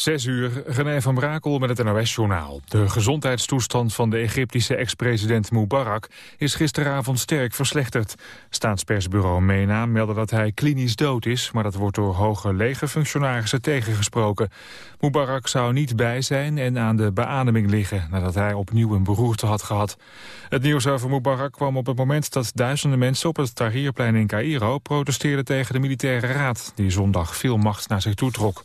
Zes uur, René van Brakel met het NOS-journaal. De gezondheidstoestand van de Egyptische ex-president Mubarak is gisteravond sterk verslechterd. Staatspersbureau MENA meldde dat hij klinisch dood is, maar dat wordt door hoge legerfunctionarissen tegengesproken. Mubarak zou niet bij zijn en aan de beademing liggen nadat hij opnieuw een beroerte had gehad. Het nieuws over Mubarak kwam op het moment dat duizenden mensen op het Tahrirplein in Cairo protesteerden tegen de militaire raad, die zondag veel macht naar zich toetrok.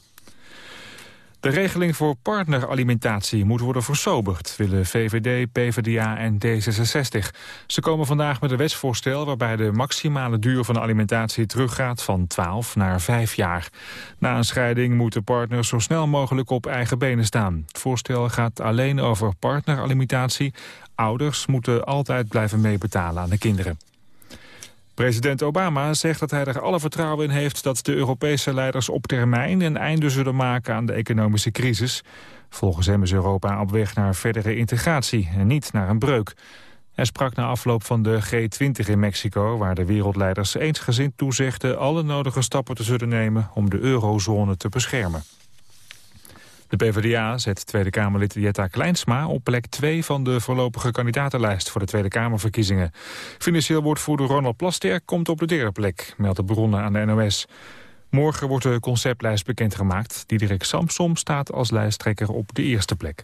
De regeling voor partneralimentatie moet worden versoberd, willen VVD, PvdA en D66. Ze komen vandaag met een wetsvoorstel waarbij de maximale duur van de alimentatie teruggaat van 12 naar 5 jaar. Na een scheiding moeten partners zo snel mogelijk op eigen benen staan. Het voorstel gaat alleen over partneralimentatie. Ouders moeten altijd blijven meebetalen aan de kinderen. President Obama zegt dat hij er alle vertrouwen in heeft dat de Europese leiders op termijn een einde zullen maken aan de economische crisis. Volgens hem is Europa op weg naar verdere integratie en niet naar een breuk. Hij sprak na afloop van de G20 in Mexico, waar de wereldleiders eensgezind toezegden alle nodige stappen te zullen nemen om de eurozone te beschermen. De PvdA zet Tweede Kamerlid Jetta Kleinsma op plek 2 van de voorlopige kandidatenlijst voor de Tweede Kamerverkiezingen. Financieel woordvoerder Ronald Plasterk komt op de derde plek, meldt de bronnen aan de NOS. Morgen wordt de conceptlijst bekendgemaakt. Diederik Samsom staat als lijsttrekker op de eerste plek.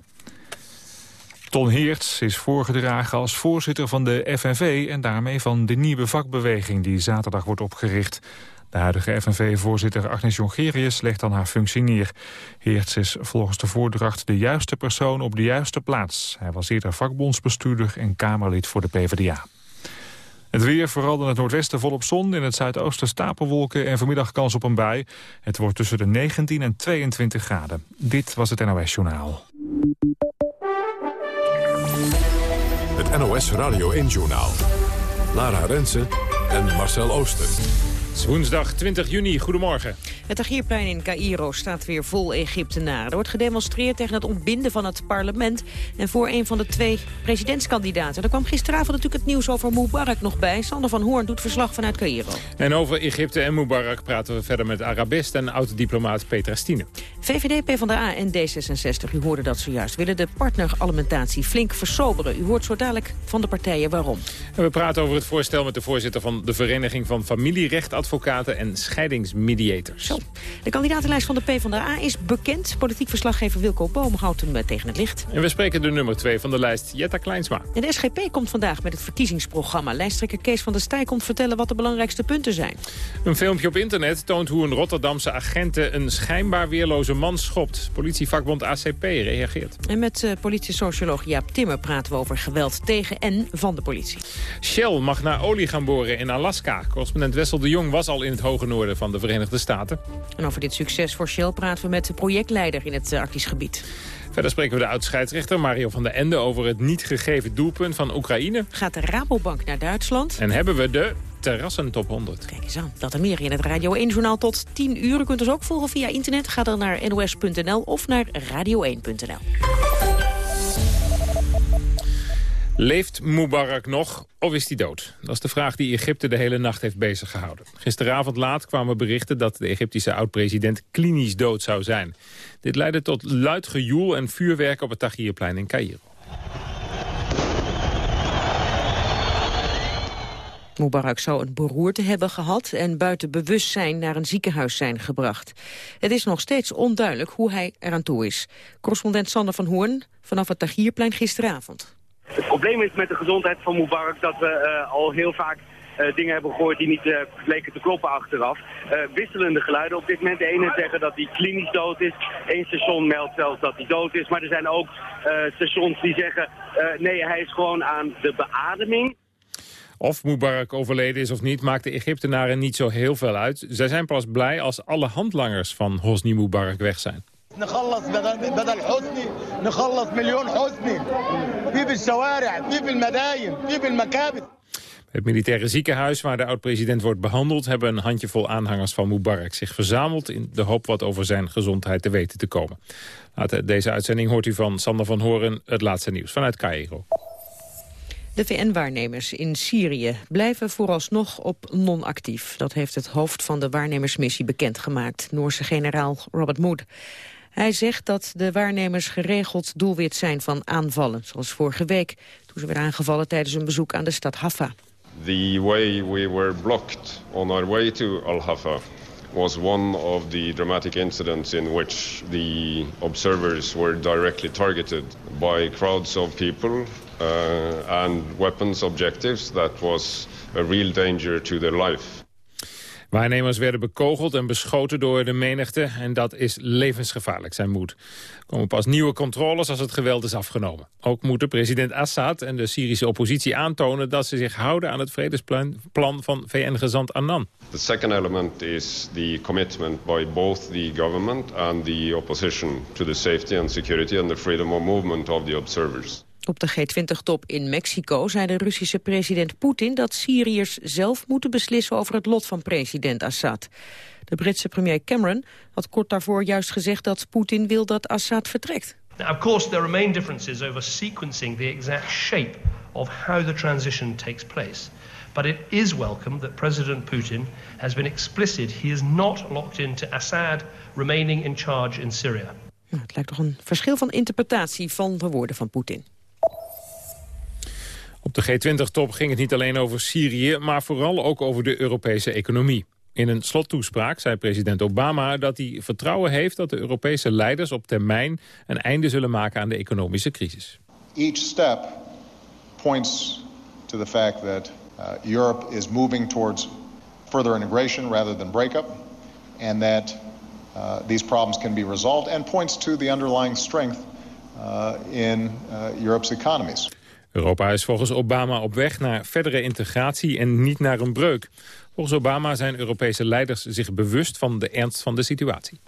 Ton Heerts is voorgedragen als voorzitter van de FNV... en daarmee van de nieuwe vakbeweging die zaterdag wordt opgericht. De huidige FNV-voorzitter Agnes Jongerius legt dan haar functie neer. Heerts is volgens de voordracht de juiste persoon op de juiste plaats. Hij was eerder vakbondsbestuurder en Kamerlid voor de PvdA. Het weer, vooral in het noordwesten volop zon. In het zuidoosten stapelwolken en vanmiddag kans op een bui. Het wordt tussen de 19 en 22 graden. Dit was het NOS Journaal. Het NOS Radio 1 Journaal. Lara Rensen en Marcel Ooster woensdag 20 juni. Goedemorgen. Het Tahrirplein in Cairo staat weer vol Egyptenaren. Er wordt gedemonstreerd tegen het ontbinden van het parlement... en voor een van de twee presidentskandidaten. Er kwam gisteravond natuurlijk het nieuws over Mubarak nog bij. Sander van Hoorn doet verslag vanuit Cairo. En over Egypte en Mubarak praten we verder met Arabist... en oud-diplomaat Petra Stine. VVD, PvdA en D66, u hoorde dat zojuist... willen de partneralimentatie flink versoberen. U hoort zo dadelijk van de partijen waarom. En we praten over het voorstel met de voorzitter van de Vereniging van Familierecht advocaten en scheidingsmediators. Zo. De kandidatenlijst van de PvdA is bekend. Politiek verslaggever Wilco Boom houdt hem tegen het licht. En we spreken de nummer 2 van de lijst, Jetta Kleinsma. En de SGP komt vandaag met het verkiezingsprogramma. Lijsttrekker Kees van der Staaij komt vertellen wat de belangrijkste punten zijn. Een filmpje op internet toont hoe een Rotterdamse agenten een schijnbaar weerloze man schopt. Politievakbond ACP reageert. En met uh, politiesocioloog Jaap Timmer praten we over geweld tegen en van de politie. Shell mag naar olie gaan boren in Alaska. Correspondent Wessel de Jong was was al in het hoge noorden van de Verenigde Staten. En over dit succes voor Shell praten we met de projectleider in het Arktisch gebied. Verder spreken we de oud-scheidsrechter Mario van der Ende over het niet gegeven doelpunt van Oekraïne. Gaat de Rabobank naar Duitsland? En hebben we de terrassen top 100. Kijk eens aan, dat en meer in het Radio 1-journaal tot 10 uur. U kunt ons ook volgen via internet. Ga dan naar nos.nl of naar radio1.nl. Leeft Mubarak nog of is hij dood? Dat is de vraag die Egypte de hele nacht heeft bezig gehouden. Gisteravond laat kwamen berichten dat de Egyptische oud-president klinisch dood zou zijn. Dit leidde tot luid gejoel en vuurwerk op het Tahrirplein in Cairo. Mubarak zou een beroerte hebben gehad en buiten bewustzijn naar een ziekenhuis zijn gebracht. Het is nog steeds onduidelijk hoe hij eraan toe is. Correspondent Sander van Hoorn vanaf het Tahrirplein gisteravond. Het probleem is met de gezondheid van Mubarak dat we uh, al heel vaak uh, dingen hebben gehoord die niet uh, bleken te kloppen achteraf. wisselende geluiden op dit moment. De ene zeggen dat hij klinisch dood is. Eén station meldt zelfs dat hij dood is. Maar er zijn ook stations die zeggen nee, hij is gewoon aan de beademing. Of Mubarak overleden is of niet, maakt de Egyptenaren niet zo heel veel uit. Zij zijn pas blij als alle handlangers van Hosni Mubarak weg zijn. نخلص بدل بدل حسني نخلص مليون حسني في بالشوارع في بالمداين في بالمكابس het militaire ziekenhuis waar de oud-president wordt behandeld... hebben een handjevol aanhangers van Mubarak zich verzameld... in de hoop wat over zijn gezondheid te weten te komen. Later deze uitzending hoort u van Sander van Horen het laatste nieuws vanuit Cairo. De VN-waarnemers in Syrië blijven vooralsnog op non-actief. Dat heeft het hoofd van de waarnemersmissie bekendgemaakt, Noorse generaal Robert Mood. Hij zegt dat de waarnemers geregeld doelwit zijn van aanvallen, zoals vorige week, toen ze werden aangevallen tijdens een bezoek aan de stad Haffa. The way we were blocked on our way to Al-Haffa was one of the dramatic incidents in which the observers were directly targeted by crowds of people uh, and weapons objectives that was a real danger to their life. Waarnemers werden bekogeld en beschoten door de menigte en dat is levensgevaarlijk, zijn moed. Er komen pas nieuwe controles als het geweld is afgenomen. Ook moeten president Assad en de Syrische oppositie aantonen dat ze zich houden aan het vredesplan van VN-gezant Annan. The second element is the commitment by both the government and the opposition to the safety and security and the freedom of movement of the observers. Op de G20-top in Mexico zei de Russische president Poetin dat Syriërs zelf moeten beslissen over het lot van president Assad. De Britse premier Cameron had kort daarvoor juist gezegd dat Poetin wil dat Assad vertrekt. Now, of course, there remain differences over sequencing the exact shape of how the transition takes place. But it is welcome that President Putin has been explicit he is not locked into Assad remaining in charge in Syria. Nou, het lijkt toch een verschil van interpretatie van de woorden van Poetin. Op de G20-top ging het niet alleen over Syrië, maar vooral ook over de Europese economie. In een slottoespraak zei president Obama dat hij vertrouwen heeft dat de Europese leiders op termijn een einde zullen maken aan de economische crisis. Each step points to the fact that uh, Europe is moving towards further integration rather than breakup and that uh, these problems can be resolved and points to the underlying strength uh, in uh, Europe's economies. Europa is volgens Obama op weg naar verdere integratie en niet naar een breuk. Volgens Obama zijn Europese leiders zich bewust van de ernst van de situatie.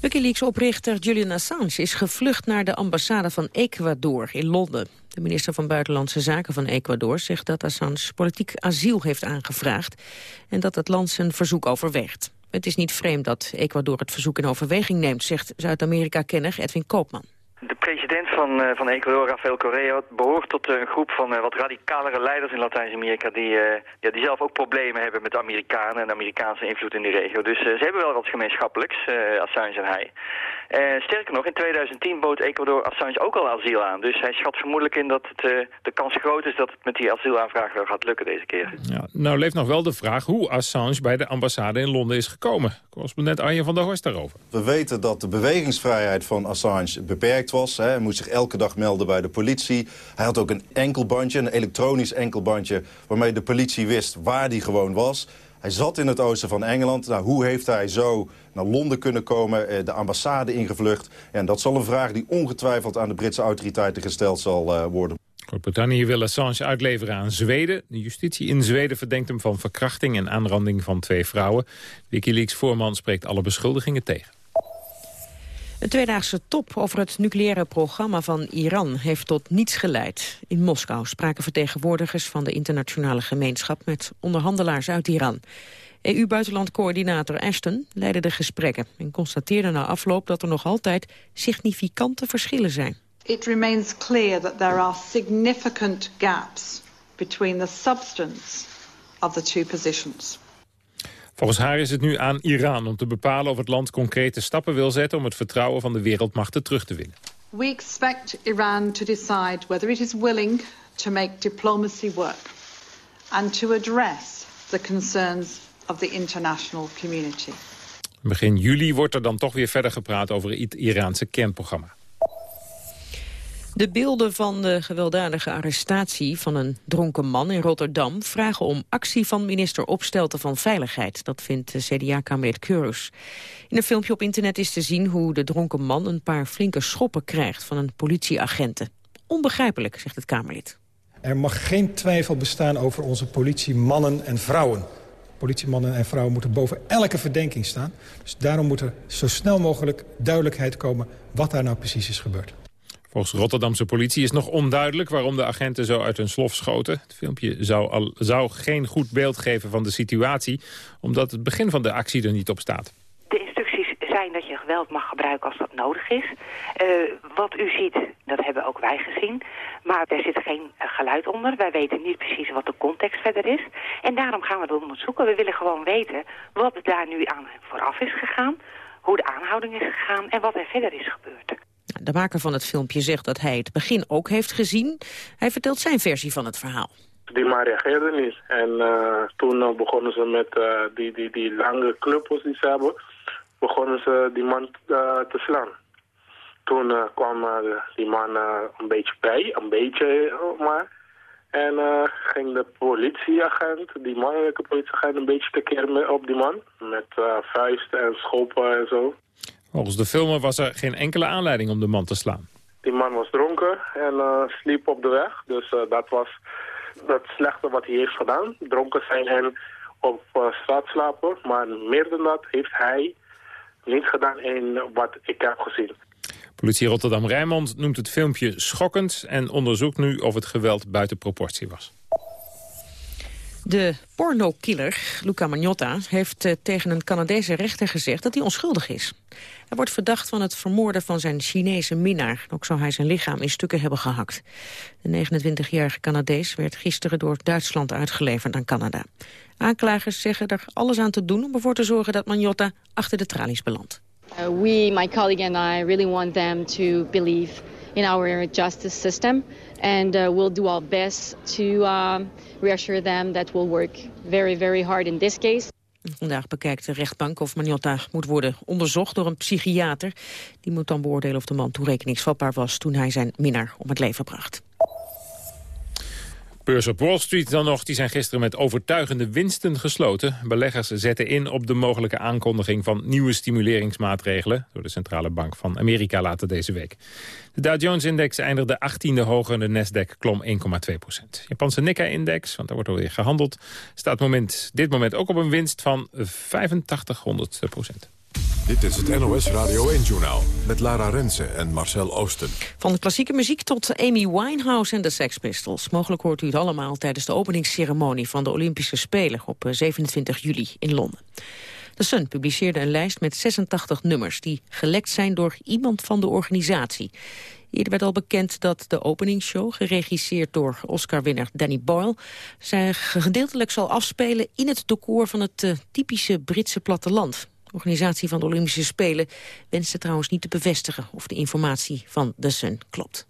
Wikileaks-oprichter Julian Assange is gevlucht naar de ambassade van Ecuador in Londen. De minister van Buitenlandse Zaken van Ecuador zegt dat Assange politiek asiel heeft aangevraagd en dat het land zijn verzoek overweegt. Het is niet vreemd dat Ecuador het verzoek in overweging neemt, zegt Zuid-Amerika-kenner Edwin Koopman. De president van, uh, van Ecuador, Rafael Correa, behoort tot uh, een groep van uh, wat radicalere leiders in Latijns-Amerika... Die, ja, die zelf ook problemen hebben met de Amerikanen en de Amerikaanse invloed in die regio. Dus ze hebben wel wat gemeenschappelijks, Assange en hij. sterker nog, in 2010 bood Ecuador Assange ook al asiel aan. Dus hij schat vermoedelijk in dat het, de kans groot is dat het met die asielaanvraag wel gaat lukken deze keer. Ja, nou leeft nog wel de vraag hoe Assange bij de ambassade in Londen is gekomen. Correspondent Arjen van der Horst daarover. We weten dat de bewegingsvrijheid van Assange beperkt was. Hè. Hij moest zich elke dag melden bij de politie. Hij had ook een enkelbandje, een elektronisch enkelbandje... waarmee de politie wist waar hij gewoon was. Hij zat in het oosten van Engeland. Nou, hoe heeft hij zo naar Londen kunnen komen, eh, de ambassade ingevlucht? En dat zal een vraag die ongetwijfeld aan de Britse autoriteiten gesteld zal uh, worden. Groot-Brittannië wil Assange uitleveren aan Zweden. De justitie in Zweden verdenkt hem van verkrachting en aanranding van twee vrouwen. Wikileaks-voorman spreekt alle beschuldigingen tegen. Een tweedaagse top over het nucleaire programma van Iran heeft tot niets geleid. In Moskou spraken vertegenwoordigers van de internationale gemeenschap met onderhandelaars uit Iran. EU-buitenlandcoördinator Ashton leidde de gesprekken en constateerde na afloop dat er nog altijd significante verschillen zijn. It remains clear that there are significant gaps between the substance of the two positions. Volgens haar is het nu aan Iran om te bepalen of het land concrete stappen wil zetten om het vertrouwen van de wereldmachten terug te winnen. We expect Iran to decide whether it is willing to make diplomacy work and to address the concerns of the international community. Begin juli wordt er dan toch weer verder gepraat over het Iraanse kernprogramma. De beelden van de gewelddadige arrestatie van een dronken man in Rotterdam... vragen om actie van minister Opstelten van Veiligheid. Dat vindt CDA-kamerlid Keurus. In een filmpje op internet is te zien hoe de dronken man... een paar flinke schoppen krijgt van een politieagenten. Onbegrijpelijk, zegt het Kamerlid. Er mag geen twijfel bestaan over onze politiemannen en vrouwen. Politiemannen en vrouwen moeten boven elke verdenking staan. Dus daarom moet er zo snel mogelijk duidelijkheid komen... wat daar nou precies is gebeurd. Volgens Rotterdamse politie is nog onduidelijk waarom de agenten zo uit hun slof schoten. Het filmpje zou, al, zou geen goed beeld geven van de situatie, omdat het begin van de actie er niet op staat. De instructies zijn dat je geweld mag gebruiken als dat nodig is. Uh, wat u ziet, dat hebben ook wij gezien. Maar er zit geen uh, geluid onder. Wij weten niet precies wat de context verder is. En daarom gaan we dat onderzoeken. We willen gewoon weten wat daar nu aan vooraf is gegaan hoe de aanhouding is gegaan en wat er verder is gebeurd. De maker van het filmpje zegt dat hij het begin ook heeft gezien. Hij vertelt zijn versie van het verhaal. Die man reageerde niet. En uh, toen uh, begonnen ze met uh, die, die, die lange knuppels die ze hebben, begonnen ze die man te slaan. Toen kwam die man een beetje bij, een beetje maar. En ging de politieagent, die mannelijke politieagent, een beetje tekeer op die man. Met vuisten en schoppen en zo. Volgens de filmer was er geen enkele aanleiding om de man te slaan. Die man was dronken en sliep op de weg. Dus dat was het slechte wat hij heeft gedaan. Dronken zijn en op uh, straat slapen. Maar meer dan dat heeft hij niet gedaan in wat ik heb gezien. Politie Rotterdam-Rijnmond noemt het filmpje schokkend... en onderzoekt nu of het geweld buiten proportie was. De pornokiller Luca Magnotta heeft uh, tegen een Canadese rechter gezegd dat hij onschuldig is. Hij wordt verdacht van het vermoorden van zijn Chinese minnaar. Ook zou hij zijn lichaam in stukken hebben gehakt. De 29-jarige Canadees werd gisteren door Duitsland uitgeleverd aan Canada. Aanklagers zeggen er alles aan te doen om ervoor te zorgen dat Magnotta achter de tralies belandt. Uh, we, my colleague and I, really want them to believe in our justice system. And uh, we'll do our best to uh, reassure them that we'll work very, very hard in this case. Vandaag bekijkt de rechtbank of Magnotta moet worden onderzocht door een psychiater. Die moet dan beoordelen of de man toerekeningsvatbaar was toen hij zijn minnaar om het leven bracht. Beurs op Wall Street dan nog, die zijn gisteren met overtuigende winsten gesloten. Beleggers zetten in op de mogelijke aankondiging van nieuwe stimuleringsmaatregelen... door de Centrale Bank van Amerika later deze week. De Dow Jones-index eindigde 18e hoger en de Nasdaq klom 1,2 procent. Japanse Nikkei-index, want daar wordt alweer gehandeld... staat moment, dit moment ook op een winst van 8500 procent. Dit is het NOS Radio 1-journaal met Lara Rensen en Marcel Oosten. Van de klassieke muziek tot Amy Winehouse en de Sex Pistols. Mogelijk hoort u het allemaal tijdens de openingsceremonie van de Olympische Spelen op 27 eh, juli in Londen. The Sun publiceerde een lijst met 86 nummers die gelekt zijn door iemand van de organisatie. Eerder werd al bekend dat de openingsshow, geregisseerd door Oscar-winnaar Danny Boyle, zijn gedeeltelijk zal afspelen in het decor van het uh, typische Britse platteland. De organisatie van de Olympische Spelen wenste trouwens niet te bevestigen of de informatie van The Sun klopt.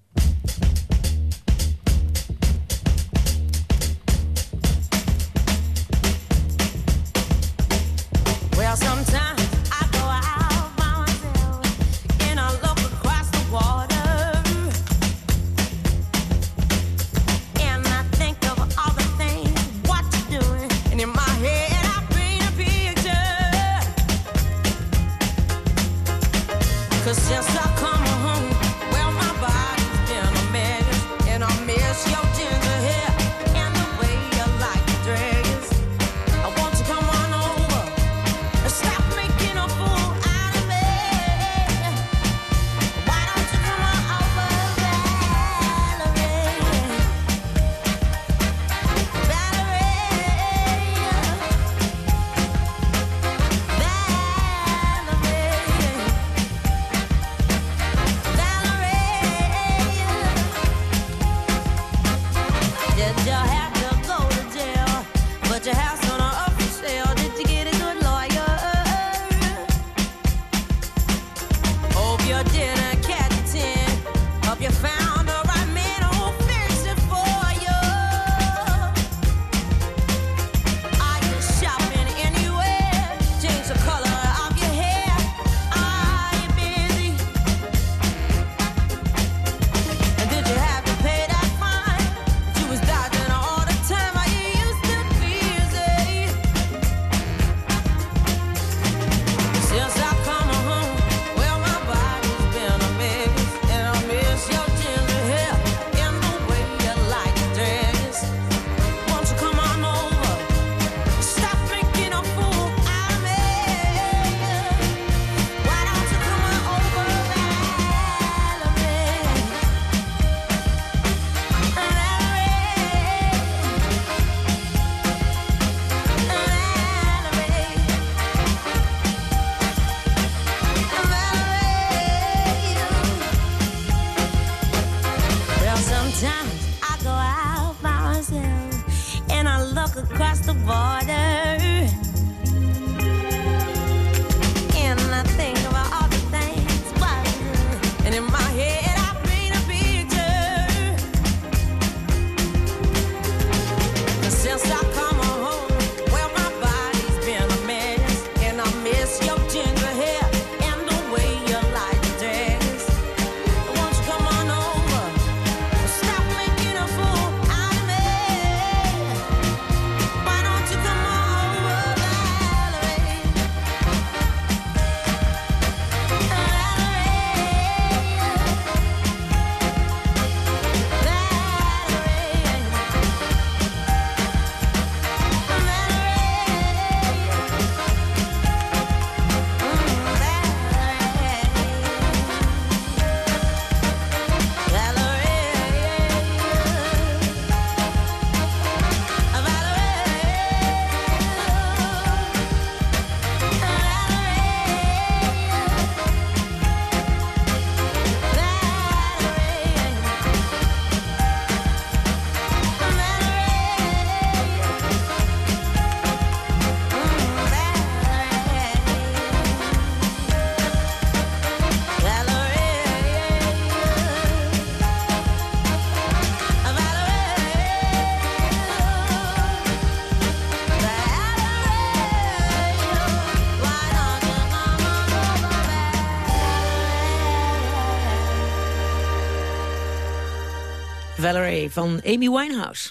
Van Amy Winehouse.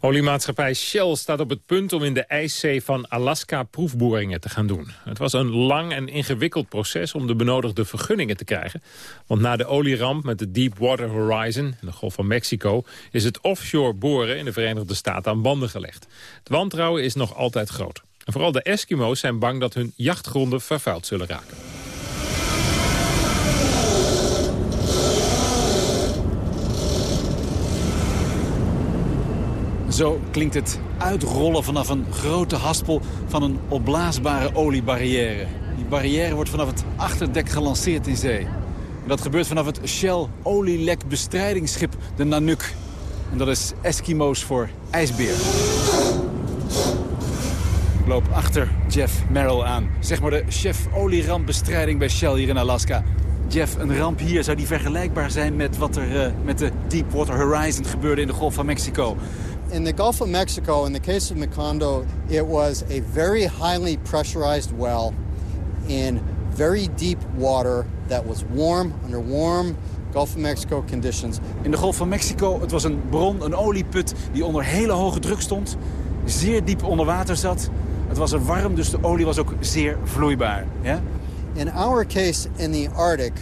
Oliemaatschappij Shell staat op het punt om in de ijszee van Alaska proefboringen te gaan doen. Het was een lang en ingewikkeld proces om de benodigde vergunningen te krijgen. Want na de olieramp met de Deepwater Horizon in de Golf van Mexico... is het offshore boren in de Verenigde Staten aan banden gelegd. Het wantrouwen is nog altijd groot. En vooral de Eskimo's zijn bang dat hun jachtgronden vervuild zullen raken. Zo klinkt het uitrollen vanaf een grote haspel van een opblaasbare oliebarrière. Die barrière wordt vanaf het achterdek gelanceerd in zee. En dat gebeurt vanaf het Shell olielekbestrijdingsschip de Nanook. En dat is Eskimo's voor ijsbeer. Ik loop achter Jeff Merrill aan. Zeg maar de chef olierampbestrijding bij Shell hier in Alaska. Jeff, een ramp hier, zou die vergelijkbaar zijn met wat er uh, met de Deepwater Horizon gebeurde in de Golf van Mexico? In the Gulf of Mexico, in the case of Macondo, it was a very highly pressurized well in very deep water that was warm, under warm Gulf of Mexico conditions. In de Golf van Mexico, het was een bron, een olieput die onder hele hoge druk stond. Zeer diep onder water zat. Het was er warm, dus de olie was ook zeer vloeibaar. Ja? In our case in the Arctic,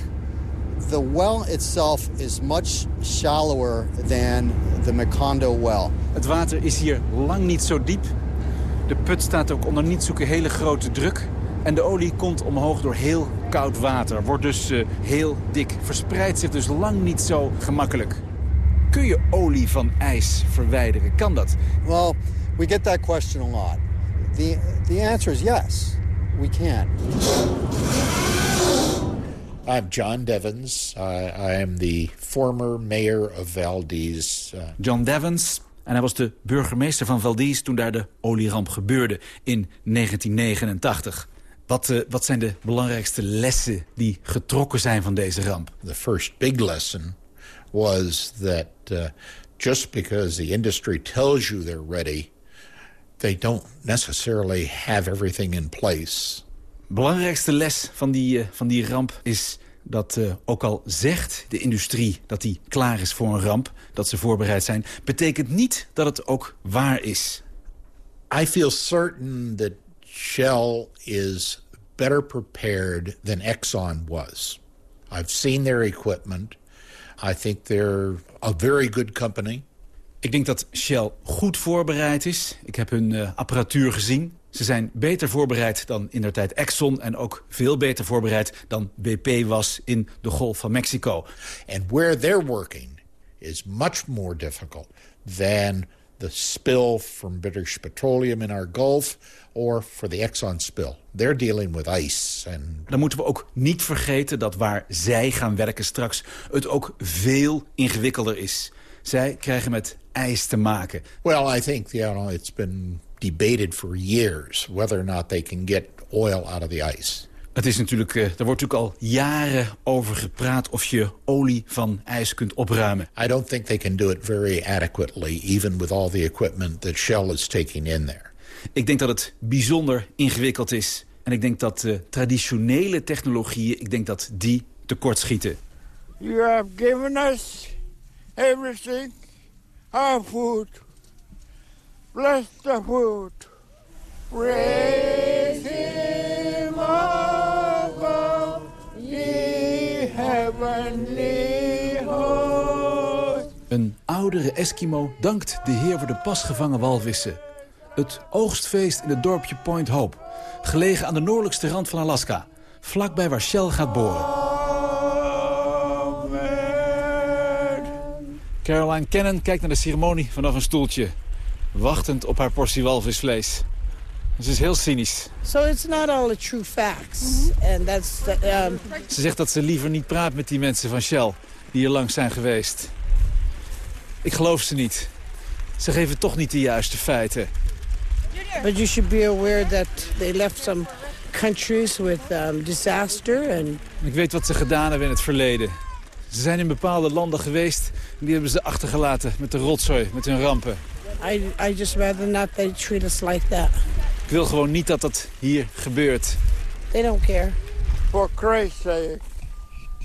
the well itself is much shallower than the Macondo well. Het water is hier lang niet zo diep. De put staat ook onder niet zo'n hele grote druk. En de olie komt omhoog door heel koud water. Wordt dus uh, heel dik. Verspreidt zich dus lang niet zo gemakkelijk. Kun je olie van ijs verwijderen? Kan dat? Well, we get that question a lot. The, the answer is yes, we can. I'm John Devens. I, I am the former mayor of Valdez. Uh... John Devens, en hij was de burgemeester van Valdez toen daar de olieramp gebeurde in 1989. Wat, uh, wat zijn de belangrijkste lessen die getrokken zijn van deze ramp? The first big lesson was that uh, just because the industry tells you they're ready, they don't necessarily have everything in place. Belangrijkste les van die, uh, van die ramp is dat uh, ook al zegt de industrie dat die klaar is voor een ramp... dat ze voorbereid zijn, betekent niet dat het ook waar is. I feel certain that Shell is better prepared than Exxon was. I've seen their equipment. I think they're a very good company. Ik denk dat Shell goed voorbereid is. Ik heb hun uh, apparatuur gezien. Ze zijn beter voorbereid dan in der tijd Exxon... en ook veel beter voorbereid dan BP was in de Golf van Mexico. And where they're working is much more difficult than the spill from British Petroleum in our Gulf or for the Exxon spill. They're dealing with ice. And... Dan moeten we ook niet vergeten dat waar zij gaan werken straks... het ook veel ingewikkelder is. Zij krijgen met ijs te maken. Well, I think you know, it's been debated for years whether or not they can get oil out of the ice. Het is natuurlijk, uh, er wordt natuurlijk al jaren over gepraat of je olie van ijs kunt opruimen. I don't think they can do it very adequately, even with all the equipment that Shell is taking in there. Ik denk dat het bijzonder ingewikkeld is. En ik denk dat uh, traditionele technologieën, ik denk dat die tekortschieten. You have given us everything, our food, Bless the food. Praise him, O God, ye heavenly host. Een oudere Eskimo dankt de Heer voor de pas gevangen walvissen. Het oogstfeest in het dorpje Point Hope. Gelegen aan de noordelijkste rand van Alaska. Vlakbij waar Shell gaat boren. Caroline Cannon kijkt naar de ceremonie vanaf een stoeltje wachtend op haar portie walvisvlees. Ze is heel cynisch. So it's not all the true facts. And that's the, um... Ze zegt dat ze liever niet praat met die mensen van Shell die hier langs zijn geweest. Ik geloof ze niet. Ze geven toch niet de juiste feiten. But you should be aware that they left some countries with um, disaster and Ik weet wat ze gedaan hebben in het verleden. Ze zijn in bepaalde landen geweest en die hebben ze achtergelaten met de rotzooi, met hun rampen. I, I just rather not they treat us like that. Ik wil gewoon niet dat dat hier gebeurt. They don't care. For Christ's sake.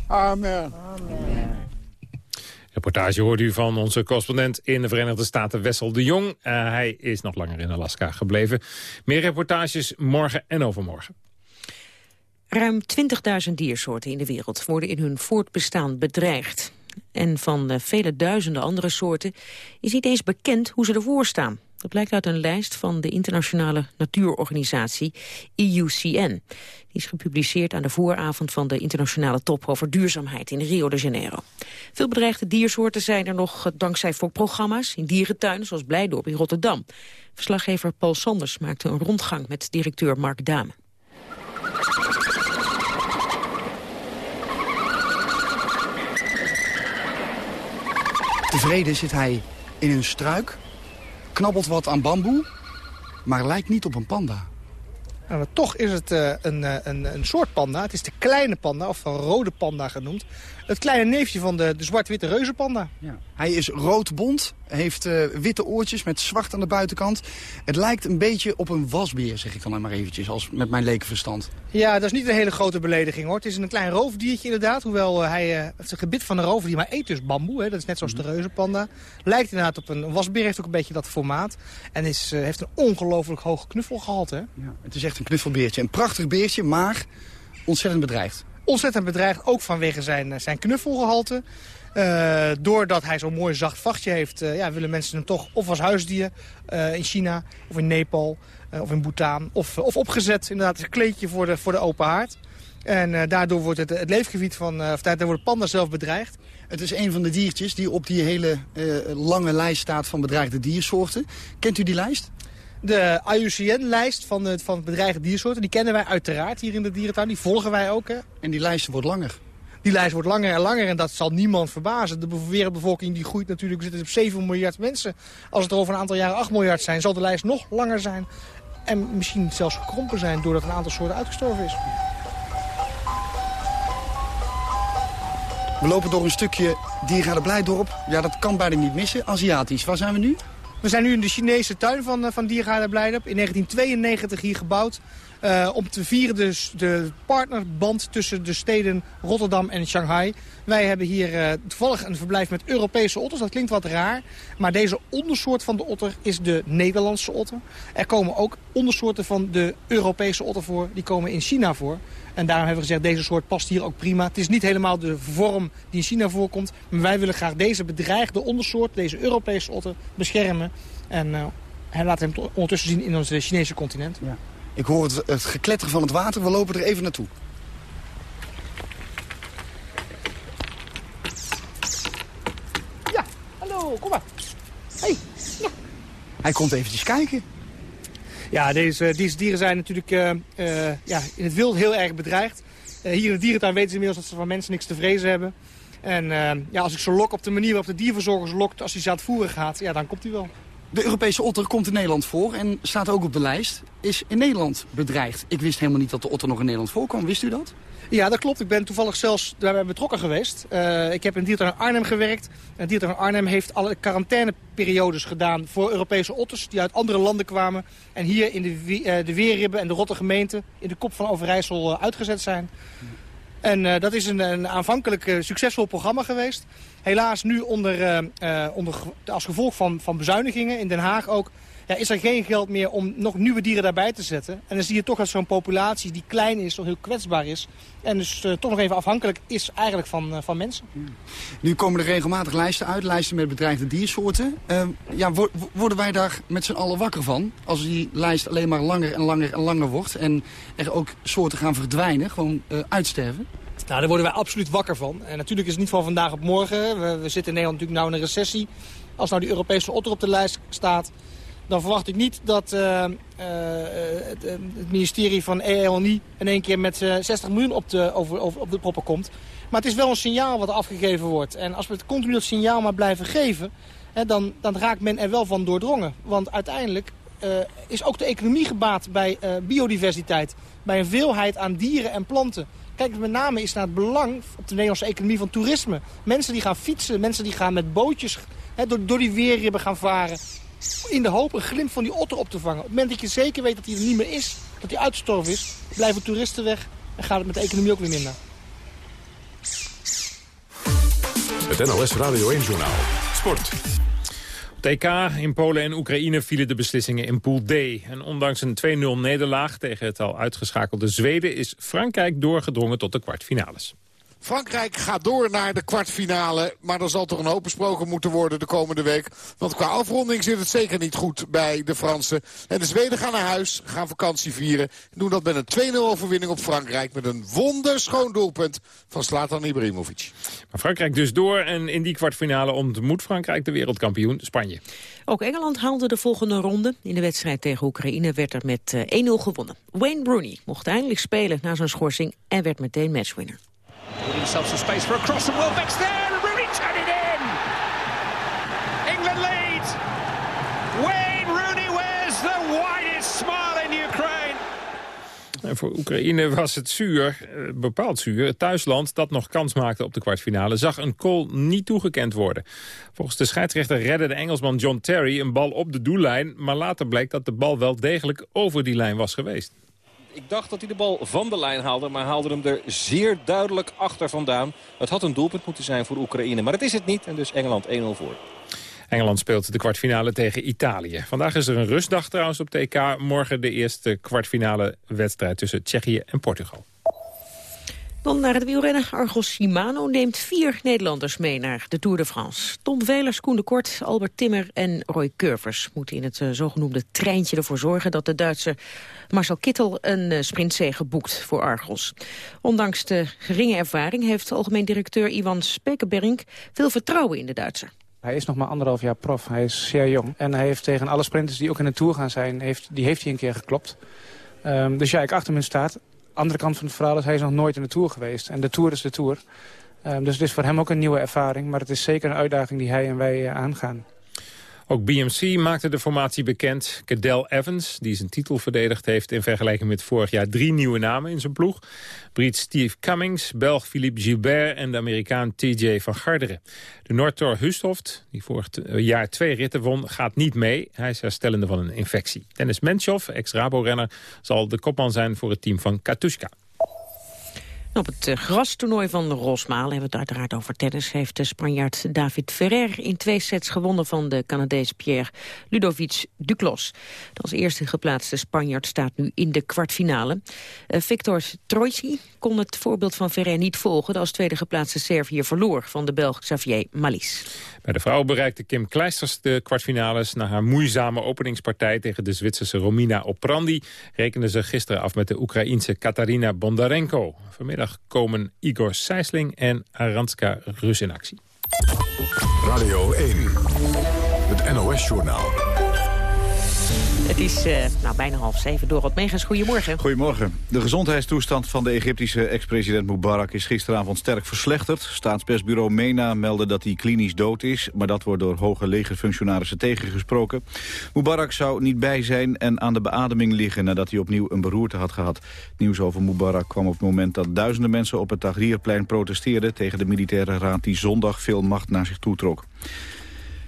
Amen. Amen. Reportage hoort u van onze correspondent in de Verenigde Staten, Wessel de Jong. Uh, hij is nog langer in Alaska gebleven. Meer reportages morgen en overmorgen. Ruim 20.000 diersoorten in de wereld worden in hun voortbestaan bedreigd. En van de vele duizenden andere soorten is niet eens bekend hoe ze ervoor staan. Dat blijkt uit een lijst van de internationale natuurorganisatie IUCN. Die is gepubliceerd aan de vooravond van de internationale top over duurzaamheid in Rio de Janeiro. Veel bedreigde diersoorten zijn er nog dankzij fokprogramma's in dierentuinen zoals Blijdorp in Rotterdam. Verslaggever Paul Sanders maakte een rondgang met directeur Mark Dame. Tevreden zit hij in een struik, knabbelt wat aan bamboe, maar lijkt niet op een panda. Nou, maar toch is het uh, een, een, een soort panda. Het is de kleine panda, of van rode panda genoemd. Het kleine neefje van de, de zwart-witte reuzenpanda. Ja. Hij is roodbont, heeft uh, witte oortjes met zwart aan de buitenkant. Het lijkt een beetje op een wasbeer, zeg ik dan maar eventjes, als met mijn lekenverstand. Ja, dat is niet een hele grote belediging hoor. Het is een klein roofdiertje inderdaad, hoewel uh, hij, het is een gebit van een roofdier, maar eet dus bamboe. Hè. Dat is net zoals de mhm. reuzenpanda. Lijkt inderdaad op een, een, wasbeer, heeft ook een beetje dat formaat. En is, heeft een ongelooflijk hoog knuffelgehalte. Ja, het is echt een knuffelbeertje. Een prachtig beertje, maar ontzettend bedreigd ontzettend bedreigd, ook vanwege zijn, eh, zijn knuffelgehalte. Uh, doordat hij zo'n mooi zacht vachtje heeft, uh, ja, willen mensen hem toch of als huisdier uh, in China of in Nepal of in Bhutan. Of, of opgezet, inderdaad, een kleedje voor de, voor de open haard. En daardoor wordt het, het leefgebied van, of daar wordt de panda zelf bedreigd. Het is een van de diertjes die op die hele lange lijst staat van bedreigde diersoorten. Kent u die lijst? De IUCN-lijst van, het, van bedreigde diersoorten, die kennen wij uiteraard hier in de dierentuin. Die volgen wij ook. Hè. En die lijst wordt langer? Die lijst wordt langer en langer en dat zal niemand verbazen. De wereldbevolking die groeit natuurlijk, we zitten op 7 miljard mensen. Als het er over een aantal jaren 8 miljard zijn, zal de lijst nog langer zijn. En misschien zelfs gekrompen zijn doordat een aantal soorten uitgestorven is. We lopen door een stukje Diergaarde Blijdorp. Ja, dat kan bijna niet missen. Aziatisch. Waar zijn we nu? We zijn nu in de Chinese tuin van, eh, van Diergaarde Blijdorp. In 1992 hier gebouwd. Uh, om te vieren dus de partnerband tussen de steden Rotterdam en Shanghai. Wij hebben hier uh, toevallig een verblijf met Europese otters. Dat klinkt wat raar. Maar deze ondersoort van de otter is de Nederlandse otter. Er komen ook ondersoorten van de Europese otter voor. Die komen in China voor. En daarom hebben we gezegd, deze soort past hier ook prima. Het is niet helemaal de vorm die in China voorkomt. Maar wij willen graag deze bedreigde ondersoort, deze Europese otter, beschermen. En uh, hij laat hem ondertussen zien in ons Chinese continent. Ja. Ik hoor het, het gekletter van het water. We lopen er even naartoe. Ja, hallo, kom maar. Hey, ja. Hij komt eventjes kijken. Ja, deze, deze dieren zijn natuurlijk uh, uh, ja, in het wild heel erg bedreigd. Hier in de dierentuin weten ze inmiddels dat ze van mensen niks te vrezen hebben. En ja, als ik ze lok op de manier waarop de dierverzorgers lokt als hij ze aan het voeren gaat, ja, dan komt hij wel. De Europese otter komt in Nederland voor en staat ook op de lijst. Is in Nederland bedreigd. Ik wist helemaal niet dat de otter nog in Nederland voorkwam. Wist u dat? Ja, dat klopt. Ik ben toevallig zelfs daarbij betrokken geweest. Uh, ik heb in diertuin Arnhem gewerkt. En diertuin Arnhem heeft alle quarantaineperiodes gedaan voor Europese otters die uit andere landen kwamen. En hier in de, uh, de Weerribben en de Rotte gemeente in de kop van Overijssel uh, uitgezet zijn. En dat is een, een aanvankelijk succesvol programma geweest. Helaas nu onder, onder, als gevolg van, van bezuinigingen in Den Haag ook ja, is er geen geld meer om nog nieuwe dieren daarbij te zetten. En dan zie je toch dat zo'n populatie die klein is, nog heel kwetsbaar is. En dus uh, toch nog even afhankelijk is eigenlijk van, uh, van mensen. Nu komen er regelmatig lijsten uit, lijsten met bedreigde diersoorten. Uh, ja, worden wij daar met z'n allen wakker van? Als die lijst alleen maar langer en langer en langer wordt... en er ook soorten gaan verdwijnen, gewoon uitsterven? Nou, daar worden wij absoluut wakker van. En natuurlijk is het niet van vandaag op morgen. We, we zitten in Nederland natuurlijk nou in een recessie. Als nou die Europese otter op de lijst staat dan verwacht ik niet dat uh, uh, het, het, ministerie van ELNI in één keer met 60 miljoen op de, over, op de proppen komt. Maar het is wel een signaal wat afgegeven wordt. En als we het continu dat signaal maar blijven geven, hè, dan, dan raakt men er wel van doordrongen. Want uiteindelijk is ook de economie gebaat bij biodiversiteit. Bij een veelheid aan dieren en planten. Kijk, met name is naar het belang op de Nederlandse economie van toerisme. Mensen die gaan fietsen, mensen die gaan met bootjes door, door die weerribben gaan varen in de hoop een glimp van die otter op te vangen. Op het moment dat je zeker weet dat hij er niet meer is, dat hij uitgestorven is, blijven toeristen weg en gaat het met de economie ook weer minder. Het NOS Radio 1-journaal. Sport. Op het EK in Polen en Oekraïne vielen de beslissingen in Pool D. En ondanks een 2-0 nederlaag tegen het al uitgeschakelde Zweden... is Frankrijk doorgedrongen tot de kwartfinales. Frankrijk gaat door naar de kwartfinale. Maar er zal toch een hoop besproken moeten worden de komende week. Want qua afronding zit het zeker niet goed bij de Fransen. En de Zweden gaan naar huis, gaan vakantie vieren. Doen dat met een 2-0 overwinning op Frankrijk. Met een wonderschoon doelpunt van Zlatan Ibrahimovic. Maar Frankrijk dus door en in die kwartfinale ontmoet Frankrijk de wereldkampioen Spanje. Ook Engeland haalde de volgende ronde. In de wedstrijd tegen Oekraïne werd er met 1-0 gewonnen. Wayne Rooney mocht eindelijk spelen na zijn schorsing en werd meteen matchwinner. Putting himself space for a cross and Welbeck's there and Rooney turn it in! England lead! Wayne Rooney wears the widest smile in Ukraine! En voor Oekraïne was het zuur, eh, bepaald zuur. Het thuisland dat nog kans maakte op de kwartfinale... zag een goal niet toegekend worden. Volgens de scheidsrechter redde de Engelsman John Terry een bal op de doellijn... maar later bleek dat de bal wel degelijk over die lijn was geweest. Ik dacht dat hij de bal van de lijn haalde, maar haalde hem er zeer duidelijk achter vandaan. Het had een doelpunt moeten zijn voor Oekraïne, maar het is het niet. En dus Engeland 1-0 voor. Engeland speelt de kwartfinale tegen Italië. Vandaag is er een rustdag trouwens op TK. Morgen de eerste kwartfinale wedstrijd tussen Tsjechië en Portugal. Dan naar het wielrennen. Argos Shimano neemt vier Nederlanders mee naar de Tour de France. Tom Velers, Koen de Kort, Albert Timmer en Roy Curvers... moeten in het uh, zogenoemde treintje ervoor zorgen... dat de Duitse Marcel Kittel een uh, sprintzege boekt voor Argos. Ondanks de geringe ervaring heeft algemeen directeur Iwan Spekerberink... veel vertrouwen in de Duitser. Hij is nog maar anderhalf jaar prof. Hij is zeer jong. En hij heeft tegen alle sprinters die ook in de Tour gaan zijn... Heeft, die heeft hij een keer geklopt. Um, dus ja, ik achter hem in staat andere kant van het verhaal is, hij is nog nooit in de Tour geweest. En de Tour is de Tour. Um, dus het is voor hem ook een nieuwe ervaring. Maar het is zeker een uitdaging die hij en wij uh, aangaan. Ook BMC maakte de formatie bekend. Cadel Evans, die zijn titel verdedigd heeft... in vergelijking met vorig jaar drie nieuwe namen in zijn ploeg. Brit Steve Cummings, Belg Philippe Gilbert... en de Amerikaan TJ van Garderen. De Noordtor Husthoft, die vorig jaar twee ritten won, gaat niet mee. Hij is herstellende van een infectie. Dennis Menchoff, ex-Rabo-renner... zal de kopman zijn voor het team van Katushka. Op het uh, grastoernooi van Rosmalen hebben we het uiteraard over tennis... heeft de Spanjaard David Ferrer in twee sets gewonnen... van de Canadees Pierre Ludovic Duclos. De als eerste geplaatste Spanjaard staat nu in de kwartfinale. Uh, Victor Troisi kon het voorbeeld van Ferrer niet volgen... de als tweede geplaatste Servië verloor van de Belg Xavier Malis. Bij de vrouw bereikte Kim Kleisters de kwartfinales... na haar moeizame openingspartij tegen de Zwitserse Romina Oprandi... rekende ze gisteren af met de Oekraïense Katarina Bondarenko. Vanmiddag komen Igor Sijsling en Aranska Rus in actie. Radio 1, het NOS-journaal. Het is uh, nou, bijna half zeven. Dorot Megens, goedemorgen. Goedemorgen. De gezondheidstoestand van de Egyptische ex-president Mubarak is gisteravond sterk verslechterd. Staatspersbureau MENA meldde dat hij klinisch dood is, maar dat wordt door hoge legerfunctionarissen tegengesproken. Mubarak zou niet bij zijn en aan de beademing liggen nadat hij opnieuw een beroerte had gehad. Nieuws over Mubarak kwam op het moment dat duizenden mensen op het Tahrirplein protesteerden tegen de militaire raad die zondag veel macht naar zich toetrok.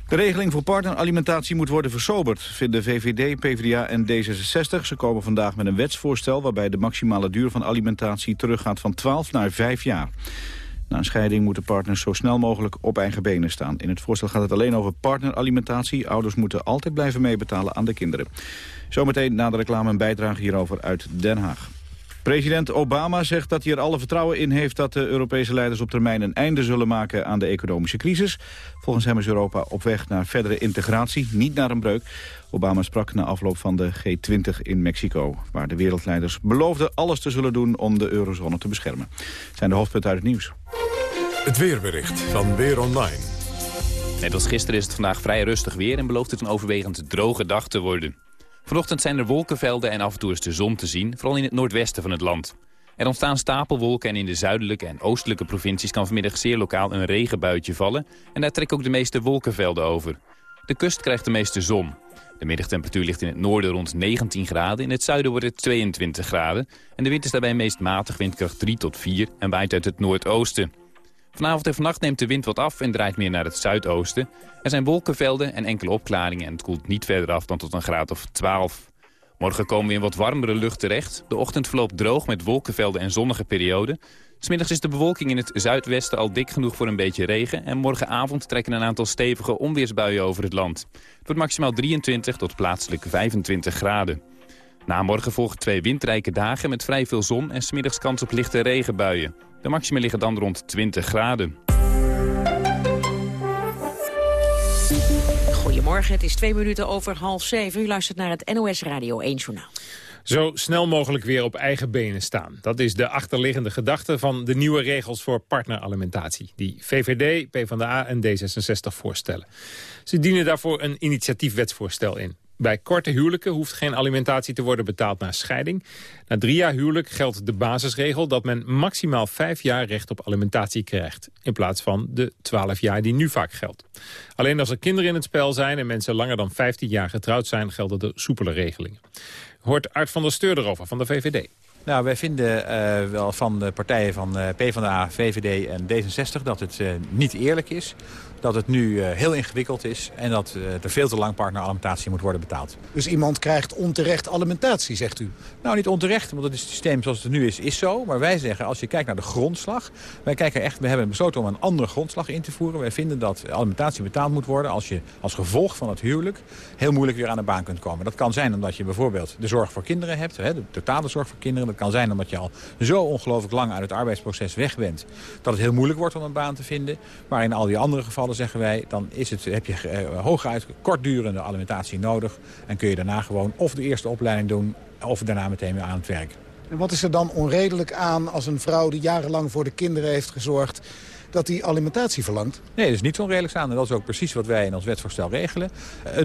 De regeling voor partneralimentatie moet worden versoberd, vinden VVD, PvdA en D66. Ze komen vandaag met een wetsvoorstel waarbij de maximale duur van alimentatie teruggaat van 12 naar 5 jaar. Na een scheiding moeten partners zo snel mogelijk op eigen benen staan. In het voorstel gaat het alleen over partneralimentatie. Ouders moeten altijd blijven meebetalen aan de kinderen. Zometeen na de reclame een bijdrage hierover uit Den Haag. President Obama zegt dat hij er alle vertrouwen in heeft dat de Europese leiders op termijn een einde zullen maken aan de economische crisis. Volgens hem is Europa op weg naar verdere integratie, niet naar een breuk. Obama sprak na afloop van de G20 in Mexico, waar de wereldleiders beloofden alles te zullen doen om de eurozone te beschermen. Dat zijn de hoofdpunten uit het nieuws. Het weerbericht van Weer Online. Net als gisteren is het vandaag vrij rustig weer en belooft het een overwegend droge dag te worden. Vanochtend zijn er wolkenvelden en af en toe is de zon te zien, vooral in het noordwesten van het land. Er ontstaan stapelwolken en in de zuidelijke en oostelijke provincies kan vanmiddag zeer lokaal een regenbuitje vallen. En daar trekken ook de meeste wolkenvelden over. De kust krijgt de meeste zon. De middagtemperatuur ligt in het noorden rond 19 graden, in het zuiden wordt het 22 graden. En de wind is daarbij meest matig windkracht 3 tot 4 en waait uit het noordoosten. Vanavond en vannacht neemt de wind wat af en draait meer naar het zuidoosten. Er zijn wolkenvelden en enkele opklaringen en het koelt niet verder af dan tot een graad of 12. Morgen komen we in wat warmere lucht terecht. De ochtend verloopt droog met wolkenvelden en zonnige perioden. Smiddags is de bewolking in het zuidwesten al dik genoeg voor een beetje regen... en morgenavond trekken een aantal stevige onweersbuien over het land. Het wordt maximaal 23 tot plaatselijk 25 graden. Na morgen volgen twee windrijke dagen met vrij veel zon... en smiddags kans op lichte regenbuien. De maxima liggen dan rond 20 graden. Goedemorgen, het is twee minuten over half zeven. U luistert naar het NOS Radio 1 Journaal. Zo snel mogelijk weer op eigen benen staan. Dat is de achterliggende gedachte van de nieuwe regels voor partneralimentatie... die VVD, PvdA en D66 voorstellen. Ze dienen daarvoor een initiatiefwetsvoorstel in. Bij korte huwelijken hoeft geen alimentatie te worden betaald na scheiding. Na drie jaar huwelijk geldt de basisregel dat men maximaal vijf jaar recht op alimentatie krijgt. In plaats van de twaalf jaar die nu vaak geldt. Alleen als er kinderen in het spel zijn en mensen langer dan 15 jaar getrouwd zijn gelden de soepele regelingen. Hoort Art van der Steur erover van de VVD. Nou, wij vinden uh, wel van de partijen van uh, PvdA, VVD en D66 dat het uh, niet eerlijk is dat het nu uh, heel ingewikkeld is en dat uh, er veel te lang partneralimentatie moet worden betaald. Dus iemand krijgt onterecht alimentatie, zegt u? Nou, niet onterecht, want het systeem zoals het nu is, is zo. Maar wij zeggen, als je kijkt naar de grondslag... wij kijken echt, we hebben besloten om een andere grondslag in te voeren. Wij vinden dat alimentatie betaald moet worden als je als gevolg van het huwelijk... heel moeilijk weer aan de baan kunt komen. Dat kan zijn omdat je bijvoorbeeld de zorg voor kinderen hebt, hè, de totale zorg voor kinderen. Dat kan zijn omdat je al zo ongelooflijk lang uit het arbeidsproces weg bent... dat het heel moeilijk wordt om een baan te vinden. Maar in al die andere gevallen zeggen wij, dan is het, heb je uh, hooguit kortdurende alimentatie nodig. En kun je daarna gewoon of de eerste opleiding doen of daarna meteen weer aan het werk. En wat is er dan onredelijk aan als een vrouw die jarenlang voor de kinderen heeft gezorgd dat hij alimentatie verlangt? Nee, dat is niet onredelijk aan. En dat is ook precies wat wij in ons wetsvoorstel regelen.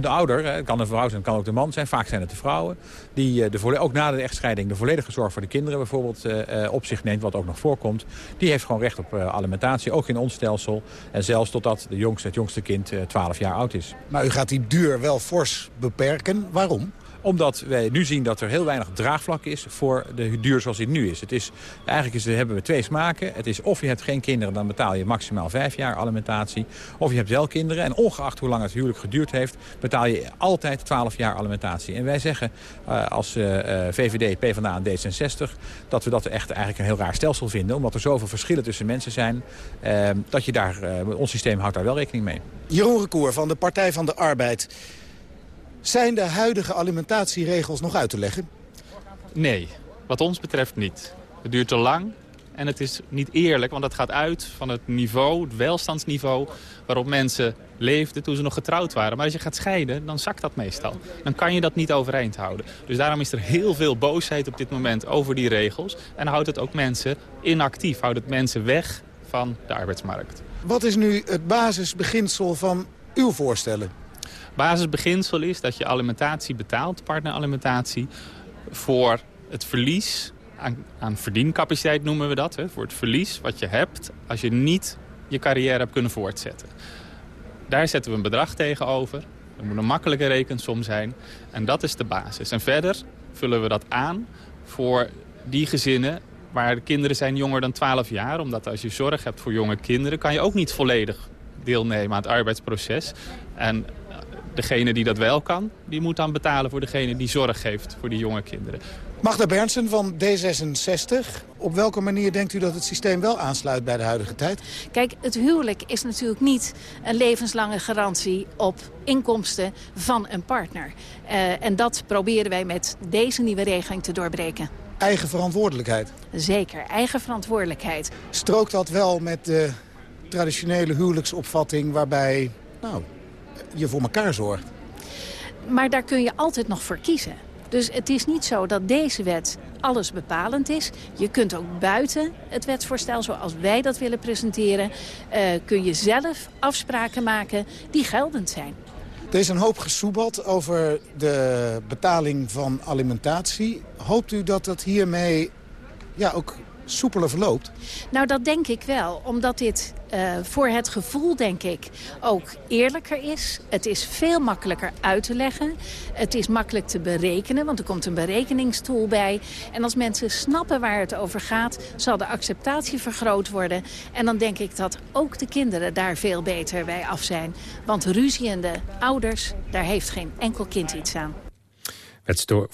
De ouder, het kan een vrouw zijn, kan ook de man zijn. Vaak zijn het de vrouwen. Die de, ook na de echtscheiding de volledige zorg voor de kinderen bijvoorbeeld op zich neemt. Wat ook nog voorkomt. Die heeft gewoon recht op alimentatie. Ook in ons stelsel. En zelfs totdat de jongste, het jongste kind 12 jaar oud is. Maar u gaat die duur wel fors beperken. Waarom? Omdat wij nu zien dat er heel weinig draagvlak is voor de duur zoals die nu is. Het is eigenlijk is, hebben we twee smaken. Het is of je hebt geen kinderen, dan betaal je maximaal vijf jaar alimentatie. Of je hebt wel kinderen en ongeacht hoe lang het huwelijk geduurd heeft... betaal je altijd 12 jaar alimentatie. En wij zeggen uh, als uh, VVD, PvdA en D66... dat we dat echt eigenlijk een heel raar stelsel vinden. Omdat er zoveel verschillen tussen mensen zijn. Dat je daar, ons systeem houdt daar wel rekening mee. Jeroen Recour van de Partij van de Arbeid. Zijn de huidige alimentatieregels nog uit te leggen? Nee, wat ons betreft niet. Het duurt te lang en het is niet eerlijk, want het gaat uit van het niveau, het welstandsniveau... waarop mensen leefden toen ze nog getrouwd waren. Maar als je gaat scheiden, dan zakt dat meestal. Dan kan je dat niet overeind houden. Dus daarom is er heel veel boosheid op dit moment over die regels. En houdt het ook mensen inactief, houdt het mensen weg van de arbeidsmarkt. Wat is nu het basisbeginsel van uw voorstellen? Basisbeginsel is dat je alimentatie betaalt, partneralimentatie, voor het verlies aan, aan verdiencapaciteit noemen we dat. Hè, voor het verlies wat je hebt als je niet je carrière hebt kunnen voortzetten. Daar zetten we een bedrag tegenover. Dat moet een makkelijke rekensom zijn. En dat is de basis. En verder vullen we dat aan voor die gezinnen waar de kinderen zijn jonger dan 12 jaar. Omdat als je zorg hebt voor jonge kinderen... kan je ook niet volledig deelnemen aan het arbeidsproces. En degene die dat wel kan, die moet dan betalen voor degene die zorg geeft voor die jonge kinderen. Magda Bernsen van D66. Op welke manier denkt u dat het systeem wel aansluit bij de huidige tijd? Kijk, het huwelijk is natuurlijk niet een levenslange garantie op inkomsten van een partner. Uh, en dat proberen wij met deze nieuwe regeling te doorbreken. Eigen verantwoordelijkheid? Zeker, eigen verantwoordelijkheid. Strookt dat wel met de traditionele huwelijksopvatting waarbij nou, je voor elkaar zorgt. Maar daar kun je altijd nog voor kiezen. Dus het is niet zo dat deze wet alles bepalend is. Je kunt ook buiten het wetsvoorstel zoals wij dat willen presenteren... Uh, kun je zelf afspraken maken die geldend zijn. Er is een hoop gesoebeld over de betaling van alimentatie. Hoopt u dat dat hiermee ja, ook soepeler verloopt? Nou, dat denk ik wel. Omdat dit uh, voor het gevoel, denk ik, ook eerlijker is. Het is veel makkelijker uit te leggen. Het is makkelijk te berekenen, want er komt een berekeningstool bij. En als mensen snappen waar het over gaat, zal de acceptatie vergroot worden. En dan denk ik dat ook de kinderen daar veel beter bij af zijn. Want ruziende ouders, daar heeft geen enkel kind iets aan.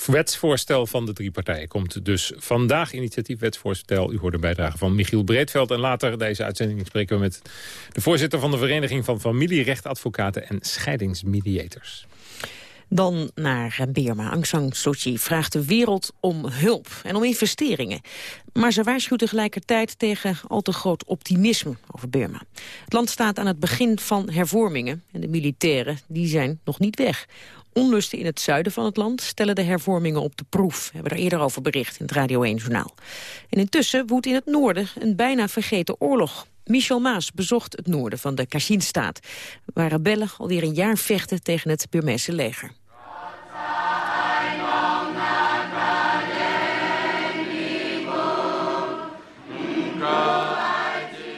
Wetsvoorstel van de drie partijen komt dus vandaag. Initiatief wetsvoorstel. U hoort een bijdrage van Michiel Breedveld. En later deze uitzending spreken we met de voorzitter van de Vereniging van Familierechtadvocaten en Scheidingsmediators. Dan naar Birma. Aung San Suu Kyi vraagt de wereld om hulp en om investeringen. Maar ze waarschuwt tegelijkertijd tegen al te groot optimisme over Burma. Het land staat aan het begin van hervormingen en de militairen die zijn nog niet weg. Onlusten in het zuiden van het land stellen de hervormingen op de proef. We hebben er eerder over bericht in het Radio 1-journaal. En intussen woedt in het noorden een bijna vergeten oorlog. Michel Maas bezocht het noorden van de Kachin-staat... waar rebellen alweer een jaar vechten tegen het Burmese leger.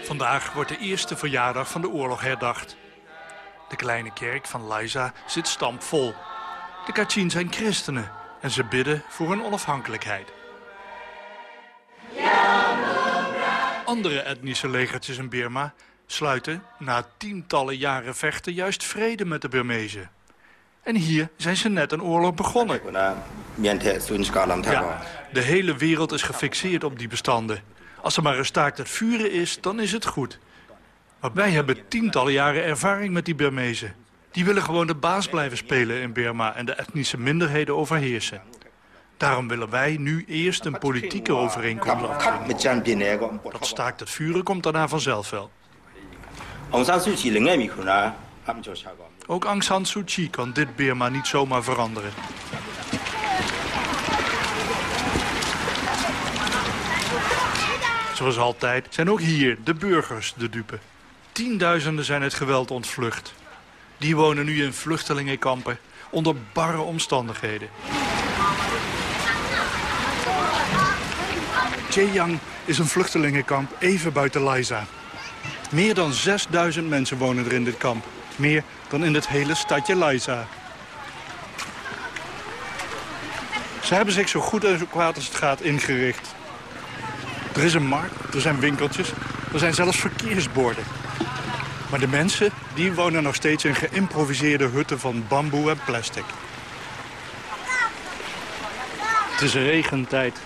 Vandaag wordt de eerste verjaardag van de oorlog herdacht. De kleine kerk van Liza zit stampvol. De Kachin zijn christenen en ze bidden voor hun onafhankelijkheid. Andere etnische legertjes in Birma sluiten na tientallen jaren vechten juist vrede met de Burmezen. En hier zijn ze net een oorlog begonnen. De hele wereld is gefixeerd op die bestanden. Als er maar een staakt het vuren is, dan is het goed. Maar wij hebben tientallen jaren ervaring met die Burmezen. Die willen gewoon de baas blijven spelen in Burma en de etnische minderheden overheersen. Daarom willen wij nu eerst een politieke overeenkomst afdwingen. Dat staakt het vuren komt daarna vanzelf wel. Ook Aung San Suu Kyi kan dit Burma niet zomaar veranderen. Zoals altijd zijn ook hier de burgers de dupe. Tienduizenden zijn het geweld ontvlucht. Die wonen nu in vluchtelingenkampen onder barre omstandigheden. Cheyang is een vluchtelingenkamp even buiten Laiza. Meer dan 6000 mensen wonen er in dit kamp. Meer dan in het hele stadje Laiza. Ze hebben zich zo goed en zo kwaad als het gaat ingericht. Er is een markt, er zijn winkeltjes, er zijn zelfs verkeersborden. Maar de mensen, die wonen nog steeds in geïmproviseerde hutten van bamboe en plastic. Het is regentijd.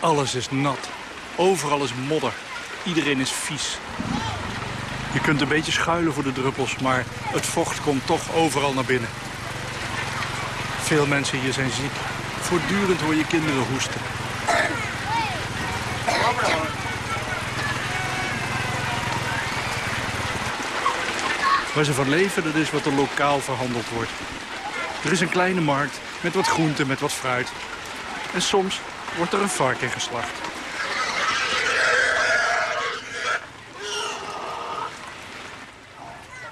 Alles is nat. Overal is modder. Iedereen is vies. Je kunt een beetje schuilen voor de druppels, maar het vocht komt toch overal naar binnen. Veel mensen hier zijn ziek. Voortdurend hoor je kinderen hoesten. Waar ze van leven, dat is wat er lokaal verhandeld wordt. Er is een kleine markt met wat groenten, met wat fruit. En soms wordt er een varken geslacht.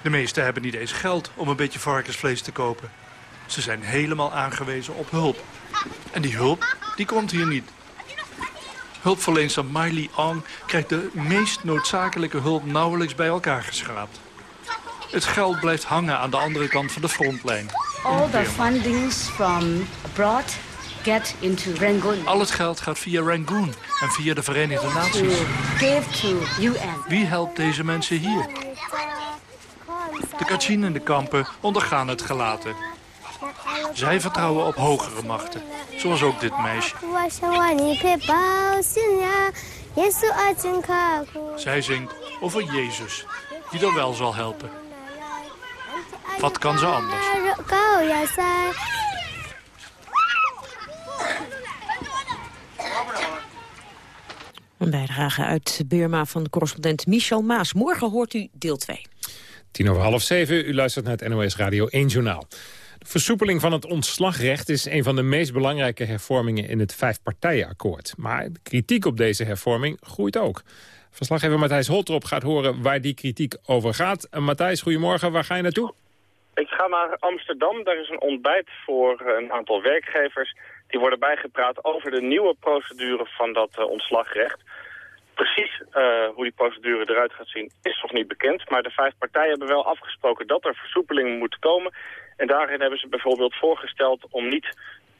De meesten hebben niet eens geld om een beetje varkensvlees te kopen. Ze zijn helemaal aangewezen op hulp. En die hulp, die komt hier niet. Hulpverlener Miley Ong krijgt de meest noodzakelijke hulp nauwelijks bij elkaar geschraapt. Het geld blijft hangen aan de andere kant van de frontlijn. All the fundings from abroad get into Rangoon. Al het geld gaat via Rangoon en via de Verenigde Naties. Give to UN. Wie helpt deze mensen hier? De Kachin en de kampen ondergaan het gelaten. Zij vertrouwen op hogere machten, zoals ook dit meisje. Zij zingt over Jezus, die er wel zal helpen. Wat kan ze anders? Een bijdrage uit Burma van correspondent Michel Maas. Morgen hoort u deel 2. Tien over half zeven, u luistert naar het NOS Radio 1 Journaal. De versoepeling van het ontslagrecht is een van de meest belangrijke hervormingen in het vijfpartijenakkoord. Maar de kritiek op deze hervorming groeit ook. Verslaggever Matthijs Holtrop gaat horen waar die kritiek over gaat. Matthijs, goedemorgen, waar ga je naartoe? Ik ga naar Amsterdam. Daar is een ontbijt voor een aantal werkgevers. Die worden bijgepraat over de nieuwe procedure van dat uh, ontslagrecht. Precies uh, hoe die procedure eruit gaat zien is nog niet bekend. Maar de vijf partijen hebben wel afgesproken dat er versoepelingen moeten komen. En daarin hebben ze bijvoorbeeld voorgesteld om niet,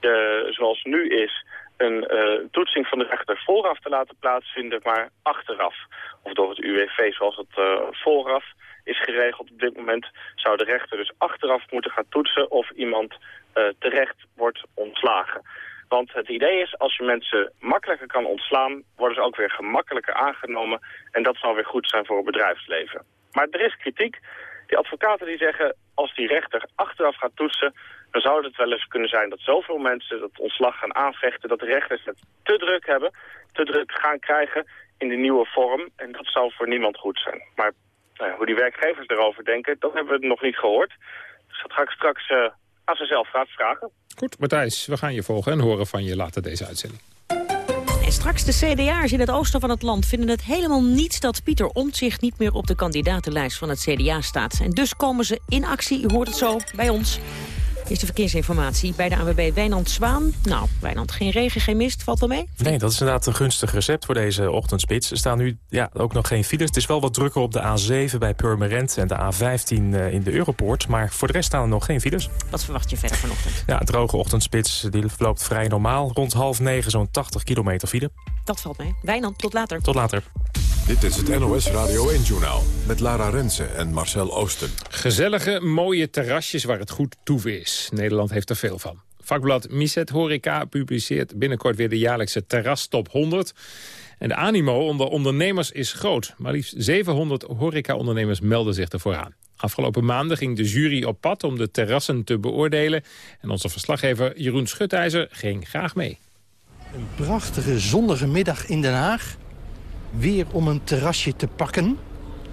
uh, zoals nu is, een uh, toetsing van de rechter vooraf te laten plaatsvinden, maar achteraf. Of door het UWV zoals het uh, vooraf is geregeld op dit moment, zou de rechter dus achteraf moeten gaan toetsen of iemand eh, terecht wordt ontslagen. Want het idee is, als je mensen makkelijker kan ontslaan, worden ze ook weer gemakkelijker aangenomen. En dat zal weer goed zijn voor het bedrijfsleven. Maar er is kritiek. Die advocaten die zeggen, als die rechter achteraf gaat toetsen, dan zou het wel eens kunnen zijn dat zoveel mensen dat ontslag gaan aanvechten, dat de rechters het te druk hebben, te druk gaan krijgen in de nieuwe vorm. En dat zou voor niemand goed zijn. Maar nou ja, hoe die werkgevers erover denken, dat hebben we nog niet gehoord. Dus dat ga ik straks uh, aan ze zelf vragen. Goed, Matthijs, we gaan je volgen en horen van je later deze uitzending. En straks de CDA'ers in het oosten van het land vinden het helemaal niets... dat Pieter Omtzigt niet meer op de kandidatenlijst van het CDA staat. En dus komen ze in actie, u hoort het zo, bij ons. Eerste verkeersinformatie bij de ANWB Wijnand Zwaan. Nou, Wijnand, geen regen, geen mist, valt wel mee? Nee, dat is inderdaad een gunstig recept voor deze ochtendspits. Er staan nu ja, ook nog geen files. Het is wel wat drukker op de A7 bij Purmerend en de A15 eh, in de Europoort. Maar voor de rest staan er nog geen files. Wat verwacht je verder vanochtend? Ja, een droge ochtendspits die verloopt vrij normaal. Rond half negen zo'n 80 kilometer file. Dat valt mee. Wijnand, tot later. Tot later. Dit is het NOS Radio 1-journaal met Lara Rensen en Marcel Oosten. Gezellige, mooie terrasjes waar het goed toeven is. Nederland heeft er veel van. Vakblad Miset Horeca publiceert binnenkort weer de jaarlijkse Terras Top 100. En de animo onder ondernemers is groot. Maar liefst 700 horeca-ondernemers melden zich ervoor aan. Afgelopen maanden ging de jury op pad om de terrassen te beoordelen. En onze verslaggever Jeroen Schutijzer ging graag mee. Een prachtige zonnige middag in Den Haag weer om een terrasje te pakken.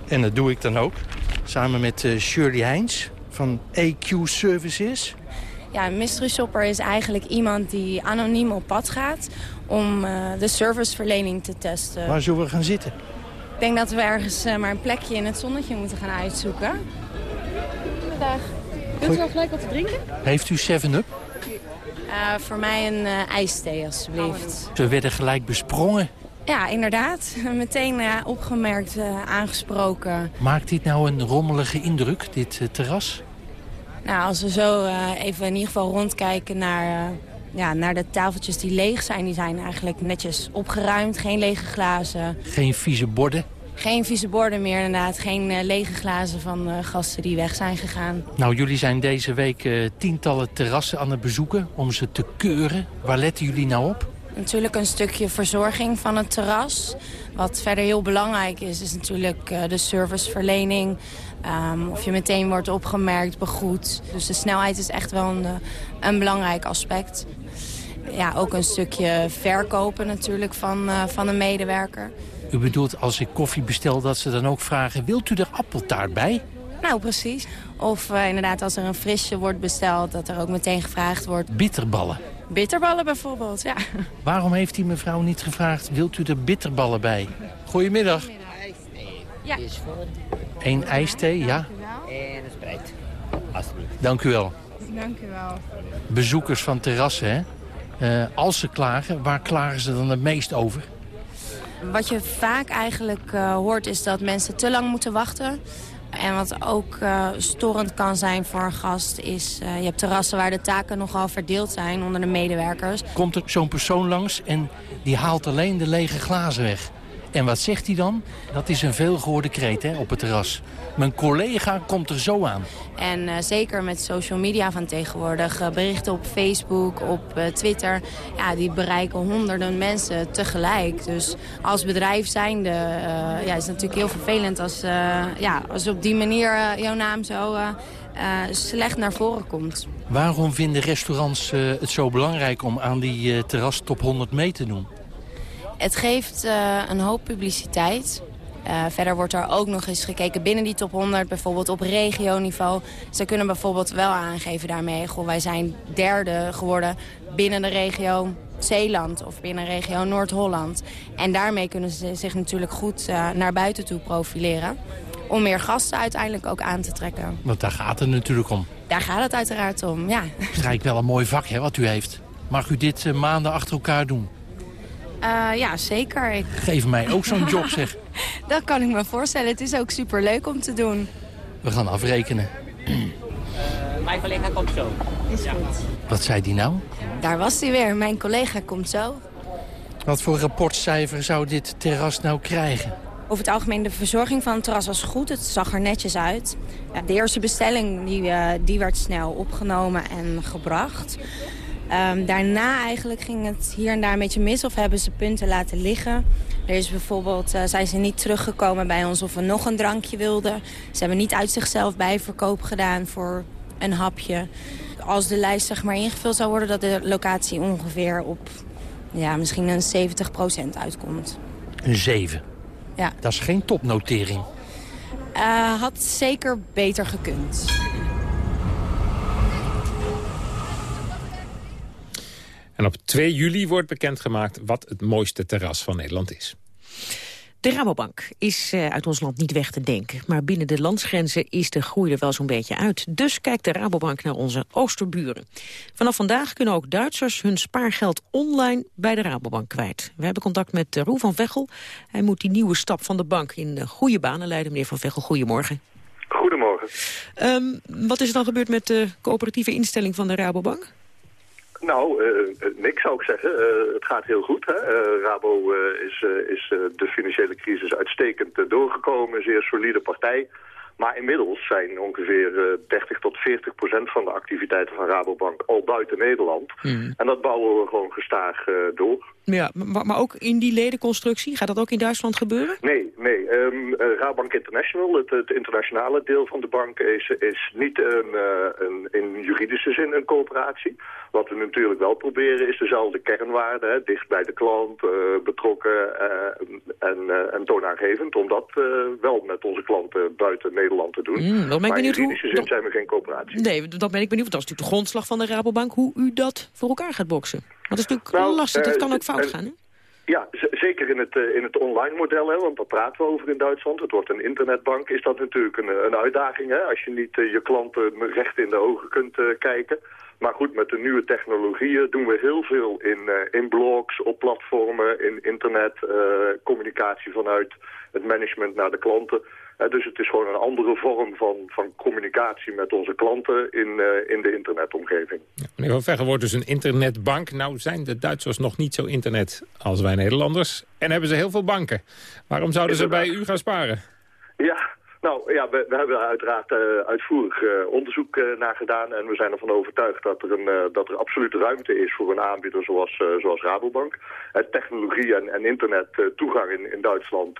En dat doe ik dan ook. Samen met uh, Shirley Heins van AQ Services. Ja, een mystery shopper is eigenlijk iemand die anoniem op pad gaat... om uh, de serviceverlening te testen. Waar zullen we gaan zitten? Ik denk dat we ergens uh, maar een plekje in het zonnetje moeten gaan uitzoeken. Goedendag. Kunt u wel gelijk wat te drinken? Heeft u 7-Up? voor mij een ijsthee, alstublieft. Ze werden gelijk besprongen. Ja, inderdaad. Meteen uh, opgemerkt, uh, aangesproken. Maakt dit nou een rommelige indruk, dit uh, terras? Nou, als we zo even in ieder geval rondkijken naar, ja, naar de tafeltjes die leeg zijn... die zijn eigenlijk netjes opgeruimd, geen lege glazen. Geen vieze borden? Geen vieze borden meer, inderdaad. Geen lege glazen van gasten die weg zijn gegaan. Nou, jullie zijn deze week tientallen terrassen aan het bezoeken om ze te keuren. Waar letten jullie nou op? Natuurlijk een stukje verzorging van het terras. Wat verder heel belangrijk is, is natuurlijk uh, de serviceverlening. Um, of je meteen wordt opgemerkt, begroet. Dus de snelheid is echt wel een, een belangrijk aspect. Ja, ook een stukje verkopen natuurlijk van, uh, van een medewerker. U bedoelt als ik koffie bestel dat ze dan ook vragen... wilt u er appeltaart bij? Nou, precies. Of uh, inderdaad als er een frisje wordt besteld... dat er ook meteen gevraagd wordt... Bitterballen. Bitterballen bijvoorbeeld, ja. Waarom heeft die mevrouw niet gevraagd, wilt u er bitterballen bij? Goedemiddag. Ja. Eén ijsthee, ja. En een spreid, alsjeblieft. Dank u wel. Dank u wel. Bezoekers van terrassen, hè? Uh, als ze klagen, waar klagen ze dan het meest over? Wat je vaak eigenlijk uh, hoort is dat mensen te lang moeten wachten. En wat ook uh, storend kan zijn voor een gast is... Uh, je hebt terrassen waar de taken nogal verdeeld zijn onder de medewerkers. Komt er zo'n persoon langs en die haalt alleen de lege glazen weg. En wat zegt hij dan? Dat is een veelgehoorde kreet hè, op het terras. Mijn collega komt er zo aan. En uh, zeker met social media van tegenwoordig, uh, berichten op Facebook, op uh, Twitter... Ja, die bereiken honderden mensen tegelijk. Dus als bedrijf zijnde ja, is het natuurlijk heel vervelend... als, ja, als op die manier jouw naam zo slecht naar voren komt. Waarom vinden restaurants het zo belangrijk om aan die terras top 100 mee te doen? Het geeft uh, een hoop publiciteit. Uh, verder wordt er ook nog eens gekeken binnen die top 100, bijvoorbeeld op regioniveau. Ze kunnen bijvoorbeeld wel aangeven daarmee, goh, wij zijn derde geworden binnen de regio Zeeland of binnen de regio Noord-Holland. En daarmee kunnen ze zich natuurlijk goed uh, naar buiten toe profileren. Om meer gasten uiteindelijk ook aan te trekken. Want daar gaat het natuurlijk om. Daar gaat het uiteraard om, ja. Strijk wel een mooi vak hè, wat u heeft. Mag u dit uh, maanden achter elkaar doen? Uh, ja, zeker. Ik... Geef mij ook zo'n job, zeg. dat kan ik me voorstellen. Het is ook superleuk om te doen. We gaan afrekenen. Uh, mijn collega komt zo. Is ja. goed. Wat zei die nou? Daar was hij weer. Mijn collega komt zo. Wat voor rapportcijfer zou dit terras nou krijgen? over het algemeen de verzorging van het terras was goed. Het zag er netjes uit. Ja, de eerste bestelling die, uh, die werd snel opgenomen en gebracht. Um, daarna eigenlijk ging het hier en daar een beetje mis of hebben ze punten laten liggen. Er is bijvoorbeeld, uh, zijn ze niet teruggekomen bij ons of we nog een drankje wilden. Ze hebben niet uit zichzelf bijverkoop gedaan voor een hapje. Als de lijst zeg maar ingevuld zou worden, dat de locatie ongeveer op ja, misschien een 70% uitkomt. Een 7? Ja. Dat is geen topnotering. Uh, had zeker beter gekund. En op 2 juli wordt bekendgemaakt wat het mooiste terras van Nederland is. De Rabobank is uh, uit ons land niet weg te denken. Maar binnen de landsgrenzen is de groei er wel zo'n beetje uit. Dus kijkt de Rabobank naar onze oosterburen. Vanaf vandaag kunnen ook Duitsers hun spaargeld online bij de Rabobank kwijt. We hebben contact met uh, Roel van Vechel. Hij moet die nieuwe stap van de bank in uh, goede banen leiden. Meneer van Vechel, goedemorgen. Goedemorgen. Um, wat is er dan gebeurd met de coöperatieve instelling van de Rabobank? Nou, uh, niks zou ik zeggen. Uh, het gaat heel goed. Hè? Uh, Rabo is, is de financiële crisis uitstekend doorgekomen. Zeer solide partij. Maar inmiddels zijn ongeveer 30 tot 40 procent van de activiteiten van Rabobank al buiten Nederland. Mm. En dat bouwen we gewoon gestaag door. Ja, maar, maar, ook in die ledenconstructie? Gaat dat ook in Duitsland gebeuren? Nee, nee. Um, Rabobank International, het, het, internationale deel van de bank, is, is niet een, uh, een, in juridische zin een coöperatie. Wat we natuurlijk wel proberen is dezelfde kernwaarden, hè, dicht bij de klant, uh, betrokken uh, en, en toonaangevend, om dat wel met onze klanten buiten Nederland te doen. Mm, dan ben ik maar benieuwd in juridische hoe, zin zijn we geen coöperatie. Nee, dat ben ik benieuwd. Dat is natuurlijk de grondslag van de Rabobank, hoe u dat voor elkaar gaat boksen. Dat is natuurlijk nou, lastig, dat kan ook fout gaan, hè? Ja, zeker in het, uh, in het online model, hè, want daar praten we over in Duitsland. Het wordt een internetbank, is dat natuurlijk een, een uitdaging. Hè, als je niet uh, je klanten recht in de ogen kunt uh, kijken. Maar goed, met de nieuwe technologieën doen we heel veel in, in blogs, op platformen, in internet, communicatie vanuit het management naar de klanten. Dus het is gewoon een andere vorm van, van communicatie met onze klanten in, uh, in de internetomgeving. Ja, meneer Van Veggen wordt dus een internetbank. Nou zijn de Duitsers nog niet zo internet als wij Nederlanders. En hebben ze heel veel banken. Waarom zouden ze bij u gaan sparen? Ja, nou ja, we, we hebben uiteraard uh, uitvoerig uh, onderzoek uh, naar gedaan. En we zijn ervan overtuigd dat er, een, dat er absoluut ruimte is voor een aanbieder zoals, zoals Rabobank. technologie en, en internet toegang in, in Duitsland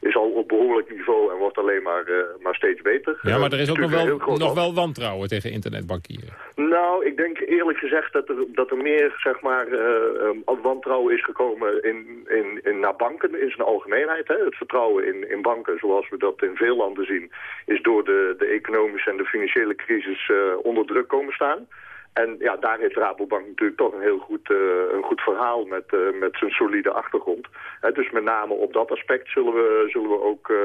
is al op behoorlijk niveau en wordt alleen maar, maar steeds beter. Ja, maar er is ook nog wel, nog wel wantrouwen tegen internetbankieren. Nou, ik denk eerlijk gezegd dat er, dat er meer zeg maar, um, wantrouwen is gekomen in, in, in, naar banken in zijn algemeenheid. Hè. Het vertrouwen in, in banken zoals we dat in veel landen zien, is door de, de economische en de financiële crisis uh, onder druk komen staan. En ja, daar heeft Rabobank natuurlijk toch een heel goed, uh, een goed verhaal met, uh, met zijn solide achtergrond. He, dus met name op dat aspect zullen we, zullen we ook uh,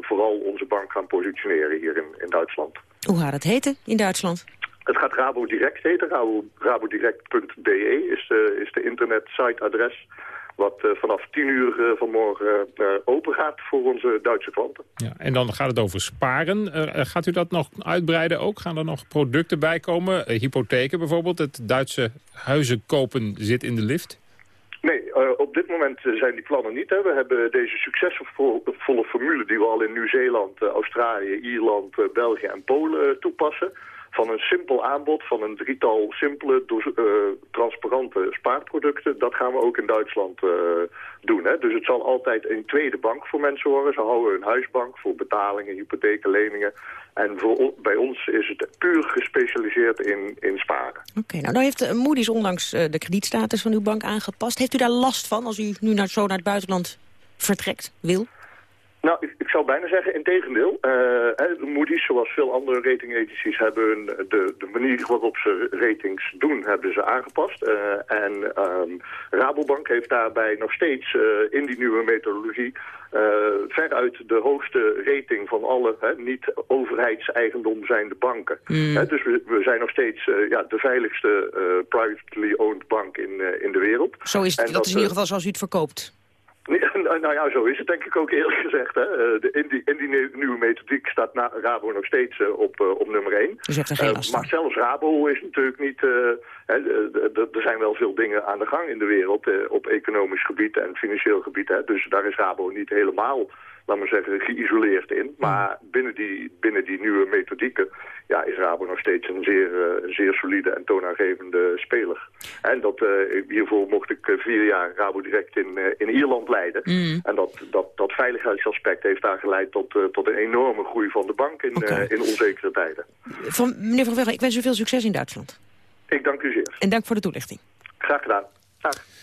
vooral onze bank gaan positioneren hier in, in Duitsland. Hoe gaat het heten in Duitsland? Het gaat Rabo Direct heten. Rabo, rabodirect.de is de, is de internetsiteadres wat uh, vanaf 10 uur uh, vanmorgen uh, open gaat voor onze Duitse klanten. Ja, en dan gaat het over sparen. gaat u dat nog uitbreiden ook? Gaan er nog producten bij komen? hypotheken bijvoorbeeld? Het Duitse huizen kopen zit in de lift? Nee, uh, op dit moment zijn die plannen niet. Hè. We hebben deze succesvolle formule die we al in Nieuw-Zeeland, uh, Australië, Ierland, uh, België en Polen toepassen. Van een simpel aanbod, van een drietal simpele, transparante spaarproducten. Dat gaan we ook in Duitsland doen. Hè. Dus het zal altijd een tweede bank voor mensen worden. Ze houden een huisbank voor betalingen, hypotheken, leningen. En voor, bij ons is het puur gespecialiseerd in, in sparen. Oké, nou, nou heeft Moody's onlangs uh, de kredietstatus van uw bank aangepast. Heeft u daar last van als u nu naar, zo naar het buitenland vertrekt, wil? Nou, ik, ik zou bijna zeggen, in tegendeel. Uh, Moody's, zoals veel andere ratingagencies, hebben de, de manier waarop ze ratings doen, hebben ze aangepast. Uh, en um, Rabobank heeft daarbij nog steeds uh, in die nieuwe methodologie veruit de hoogste rating van alle niet overheidseigendom zijnde banken. Mm. dus we, we, zijn nog steeds ja, de veiligste privately owned bank in, in de wereld. Zo is het, en dat, is in ieder geval zoals u het verkoopt. Nou ja, zo is het denk ik ook eerlijk gezegd. Hè. De, in, die, in die nieuwe methodiek staat na, Rabo nog steeds uh, op, uh, op nummer 1. Dus je hebt er geen last uh, Maar zelfs Rabo is natuurlijk niet... er zijn wel veel dingen aan de gang in de wereld op economisch gebied en financieel gebied. Hè. Dus daar is Rabo niet helemaal laat maar zeggen, geïsoleerd in. Maar binnen die, binnen die nieuwe methodieken ja, is Rabo nog steeds een zeer, eh, een zeer solide en toonaangevende speler. En dat, uh, hiervoor mocht ik vier jaar Rabo direct in, in Ierland leiden. Mm. En dat, dat, dat veiligheidsaspect heeft daar geleid tot, tot een enorme groei van de bank in, in onzekere tijden. Van, meneer Van Wegel, ik wens u veel succes in Duitsland. Ik dank u zeer. En dank voor de toelichting. Graag gedaan. Dag.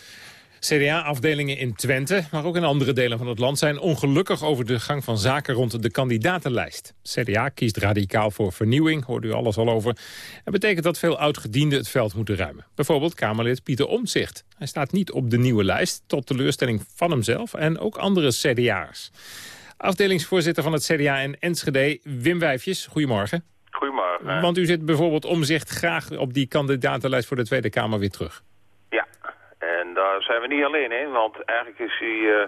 CDA-afdelingen in Twente, maar ook in andere delen van het land... zijn ongelukkig over de gang van zaken rond de kandidatenlijst. CDA kiest radicaal voor vernieuwing, hoort u alles al over. Het betekent dat veel oud-gedienden het veld moeten ruimen. Bijvoorbeeld Kamerlid Pieter Omtzigt. Hij staat niet op de nieuwe lijst, tot teleurstelling van hemzelf... en ook andere CDA'ers. Afdelingsvoorzitter van het CDA in Enschede, Wim Wijfjes. Goedemorgen. Goedemorgen. Want u zit bijvoorbeeld Omzicht graag op die kandidatenlijst voor de Tweede Kamer weer terug. Zijn we niet alleen in, want eigenlijk is hij uh,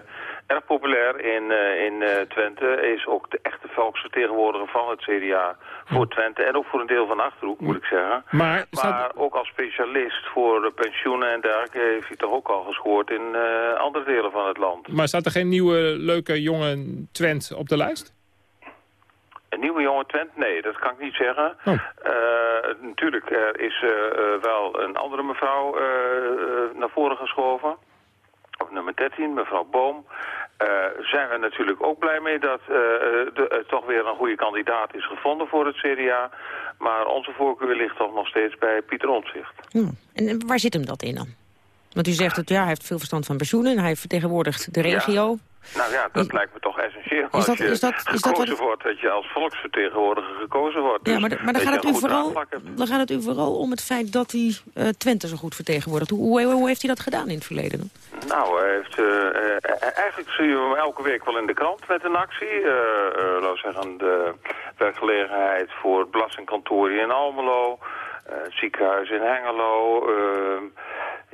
erg populair in, uh, in uh, Twente. Is ook de echte volksvertegenwoordiger van het CDA voor Twente en ook voor een deel van de Achterhoek, moet ik zeggen. Maar, maar ook als specialist voor pensioenen en dergelijke heeft hij toch ook al gescoord in andere delen van het land. Maar staat er geen nieuwe, leuke, jonge Twent op de lijst? Nieuwe jonge Twent? Nee, dat kan ik niet zeggen. Oh. Uh, natuurlijk, er is uh, uh, wel een andere mevrouw naar voren geschoven. Op nummer 13, mevrouw Boom. zijn we natuurlijk ook blij mee dat er toch weer een goede kandidaat is gevonden voor het CDA. Maar onze voorkeur ligt toch nog steeds bij Pieter Omtzigt. Ja. En waar zit hem dat in dan? Want u zegt dat ja, hij heeft veel verstand van pensioenen. Hij vertegenwoordigt de regio. Ja. Nou ja, dat lijkt me toch essentieel. Is dat, is dat, is dat gekozen wat... wordt, dat je als volksvertegenwoordiger gekozen wordt. Ja, Dus maar, maar dan, gaat het u vooral, dan gaat het u vooral om het feit dat hij uh, Twente zo goed vertegenwoordigt. Hoe, hoe, hoe, heeft hij dat gedaan in het verleden dan? Nou, hij heeft, uh, uh, eigenlijk zie je hem elke week wel in de krant met een actie. laten we zeggen, de werkgelegenheid voor het belastingkantoor in Almelo. het ziekenhuis in Hengelo.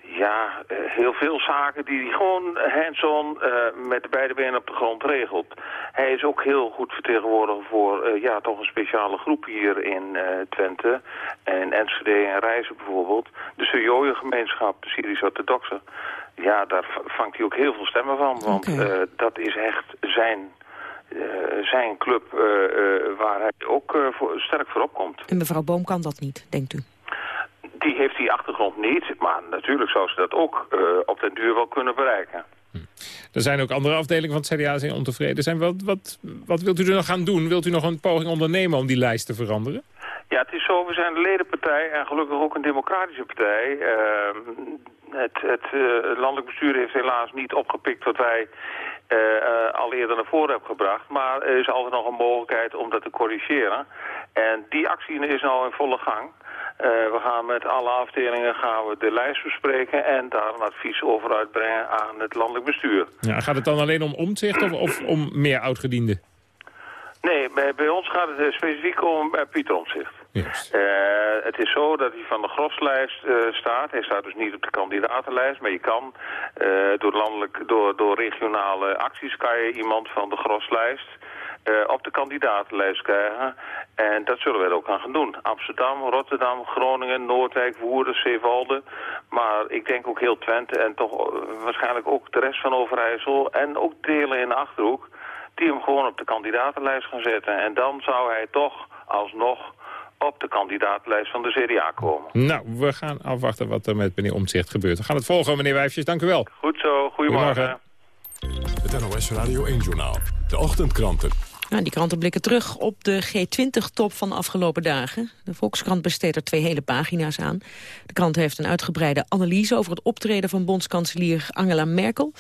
Ja, uh, heel veel zaken die hij gewoon hands-on uh, met de beide benen op de grond regelt. Hij is ook heel goed vertegenwoordiger voor uh, ja, toch een speciale groep hier in Twente. En Enschede en Reizen bijvoorbeeld. De Surjoje-gemeenschap, de Syrisch-orthodoxe. Ja, daar vangt hij ook heel veel stemmen van. Want okay. dat is echt zijn, zijn club waar hij ook voor, sterk voor opkomt. En mevrouw Boom kan dat niet, denkt u? Die heeft die achtergrond niet, maar natuurlijk zou ze dat ook uh, op den duur wel kunnen bereiken. Hm. Er zijn ook andere afdelingen van het CDA die ontevreden zijn. Wat, wat, wat wilt u er nog gaan doen? Wilt u nog een poging ondernemen om die lijst te veranderen? Ja, het is zo, we zijn een ledenpartij en gelukkig ook een democratische partij. Uh, het het uh, landelijk bestuur heeft helaas niet opgepikt wat wij uh, uh, al eerder naar voren hebben gebracht. Maar er is altijd nog een mogelijkheid om dat te corrigeren. En die actie is nou in volle gang. Uh, we gaan met alle afdelingen gaan we de lijst bespreken en daar een advies over uitbrengen aan het landelijk bestuur. Ja, gaat het dan alleen om omzicht of, of om meer oudgedienden? Nee, bij, bij, ons gaat het specifiek om Pieter Omtzigt. Uh, het is zo dat hij van de groslijst uh, staat. Hij staat dus niet op de kandidatenlijst, maar je kan door, landelijk, door, door regionale acties kan je iemand van de groslijst op de kandidatenlijst krijgen. En dat zullen wij ook aan gaan doen. Amsterdam, Rotterdam, Groningen, Noordwijk, Woerden, Zeewolde. Maar ik denk ook heel Twente en toch waarschijnlijk ook de rest van Overijssel... en ook delen in de Achterhoek, die hem gewoon op de kandidatenlijst gaan zetten. En dan zou hij toch alsnog op de kandidatenlijst van de CDA komen. Nou, we gaan afwachten wat er met meneer Omtzigt gebeurt. We gaan het volgen, meneer Wijfjes. Dank u wel. Goed zo. Goedemorgen. Goedemorgen. Het NOS Radio 1-journaal. De ochtendkranten. Nou, die kranten blikken terug op de G20-top van de afgelopen dagen. De Volkskrant besteedt er twee hele pagina's aan. De krant heeft een uitgebreide analyse over het optreden van bondskanselier Angela Merkel.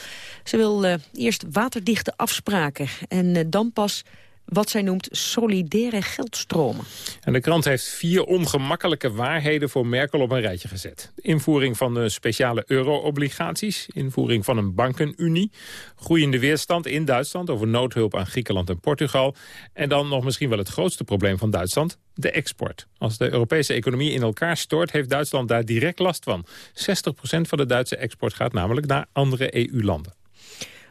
Ze wil uh, eerst waterdichte afspraken en uh, dan pas wat zij noemt solidaire geldstromen. En de krant heeft vier ongemakkelijke waarheden voor Merkel op een rijtje gezet. Invoering van de speciale euro-obligaties, invoering van een bankenunie, groeiende weerstand in Duitsland over noodhulp aan Griekenland en Portugal, en dan nog misschien wel het grootste probleem van Duitsland, de export. Als de Europese economie in elkaar stort, heeft Duitsland daar direct last van. 60% van de Duitse export gaat namelijk naar andere EU-landen.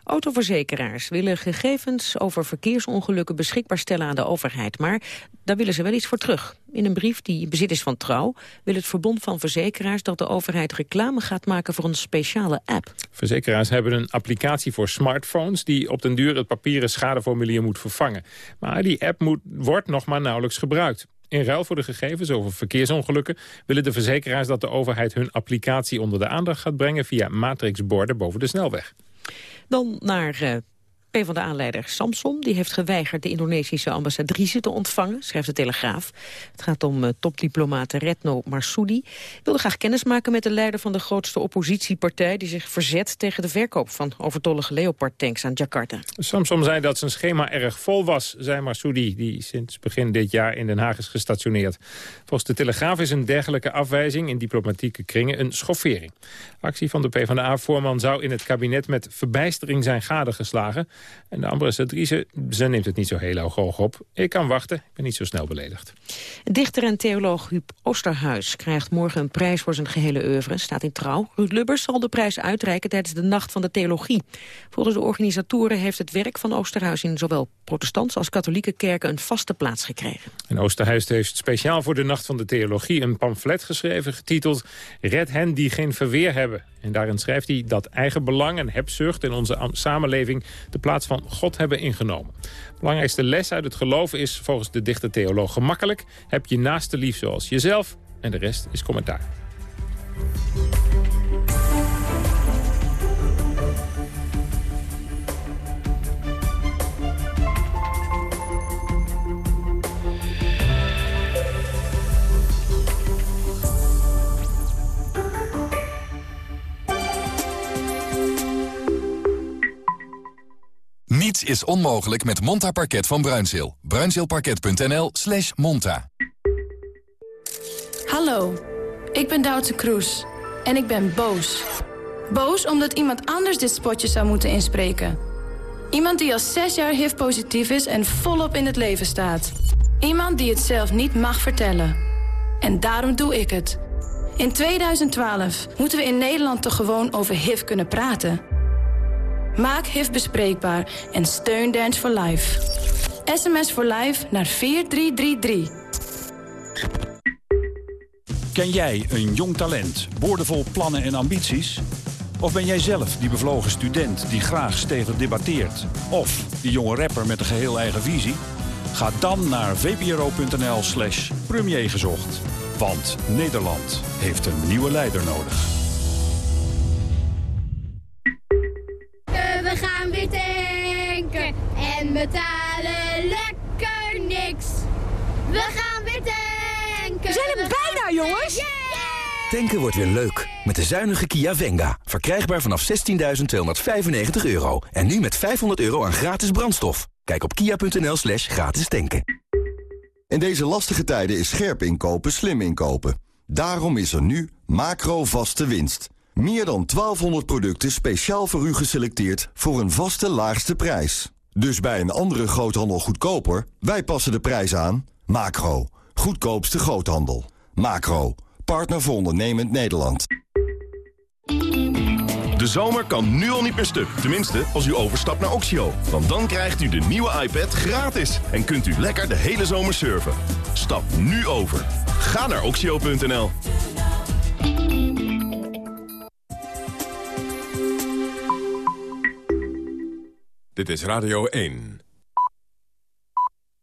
Autoverzekeraars willen gegevens over verkeersongelukken beschikbaar stellen aan de overheid. Maar daar willen ze wel iets voor terug. In een brief die bezit is van Trouw wil het Verbond van Verzekeraars dat de overheid reclame gaat maken voor een speciale app. Verzekeraars hebben een applicatie voor smartphones die op den duur het papieren schadeformulier moet vervangen. Maar die app moet, wordt nog maar nauwelijks gebruikt. In ruil voor de gegevens over verkeersongelukken willen de verzekeraars dat de overheid hun applicatie onder de aandacht gaat brengen via matrixborden boven de snelweg. Dan naar uh, PvdA-leider Samson. Die heeft geweigerd de Indonesische ambassadrice te ontvangen, schrijft de Telegraaf. Het gaat om uh, topdiplomaat Retno Marsudi. wilde graag kennis maken met de leider van de grootste oppositiepartij... die zich verzet tegen de verkoop van overtollige Leopard-tanks aan Jakarta. Samson zei dat zijn schema erg vol was, zei Marsudi... die sinds begin dit jaar in Den Haag is gestationeerd. Volgens de Telegraaf is een dergelijke afwijzing in diplomatieke kringen een schoffering. Actie van de PvdA-voorman zou in het kabinet met verbijstering zijn gadegeslagen... En de ambassadrice, ze neemt het niet zo heel hoog op. Ik kan wachten, ik ben niet zo snel beledigd. Dichter en theoloog Huub Osterhuis krijgt morgen een prijs voor zijn gehele oeuvre. Staat in trouw. Ruud Lubbers zal de prijs uitreiken tijdens de Nacht van de Theologie. Volgens de organisatoren heeft het werk van Osterhuis in zowel protestantse als katholieke kerken een vaste plaats gekregen. En Oosterhuis heeft speciaal voor de Nacht van de Theologie een pamflet geschreven getiteld Red hen die geen verweer hebben. En daarin schrijft hij dat eigen belang en hebzucht in onze samenleving de plaats van God hebben ingenomen. Belangrijkste les uit het geloof is volgens de dichter theoloog gemakkelijk. Heb je naaste lief zoals jezelf en de rest is commentaar. Niets is onmogelijk met Monta Parket van Bruinzeel. Bruinzeelparket.nl slash monta. Hallo, ik ben Doutse Kroes. En ik ben boos. Boos omdat iemand anders dit spotje zou moeten inspreken. Iemand die al zes jaar HIV-positief is en volop in het leven staat. Iemand die het zelf niet mag vertellen. En daarom doe ik het. In 2012 moeten we in Nederland toch gewoon over HIV kunnen praten... Maak HIV bespreekbaar en steun Dance for Life. SMS voor Life naar 4333. Ken jij een jong talent, boordevol plannen en ambities? Of ben jij zelf die bevlogen student die graag stevig debatteert? Of die jonge rapper met een geheel eigen visie? Ga dan naar vpro.nl slash premier gezocht. Want Nederland heeft een nieuwe leider nodig. Betalen lekker niks. We gaan weer tanken. We zijn er bijna, jongens. Tanken wordt weer leuk. Met de zuinige Kia Venga. Verkrijgbaar vanaf 16.295 euro. En nu met 500 euro aan gratis brandstof. Kijk op kia.nl slash gratis tanken. In deze lastige tijden is scherp inkopen slim inkopen. Daarom is er nu macro vaste winst. Meer dan 1200 producten speciaal voor u geselecteerd voor een vaste laagste prijs. Dus bij een andere groothandel goedkoper, wij passen de prijs aan. Macro, goedkoopste groothandel. Macro, partner voor ondernemend Nederland. De zomer kan nu al niet meer stuk. Tenminste, als u overstapt naar Oxio. Want dan krijgt u de nieuwe iPad gratis. En kunt u lekker de hele zomer surfen. Stap nu over. Ga naar oxio.nl. Dit is Radio 1.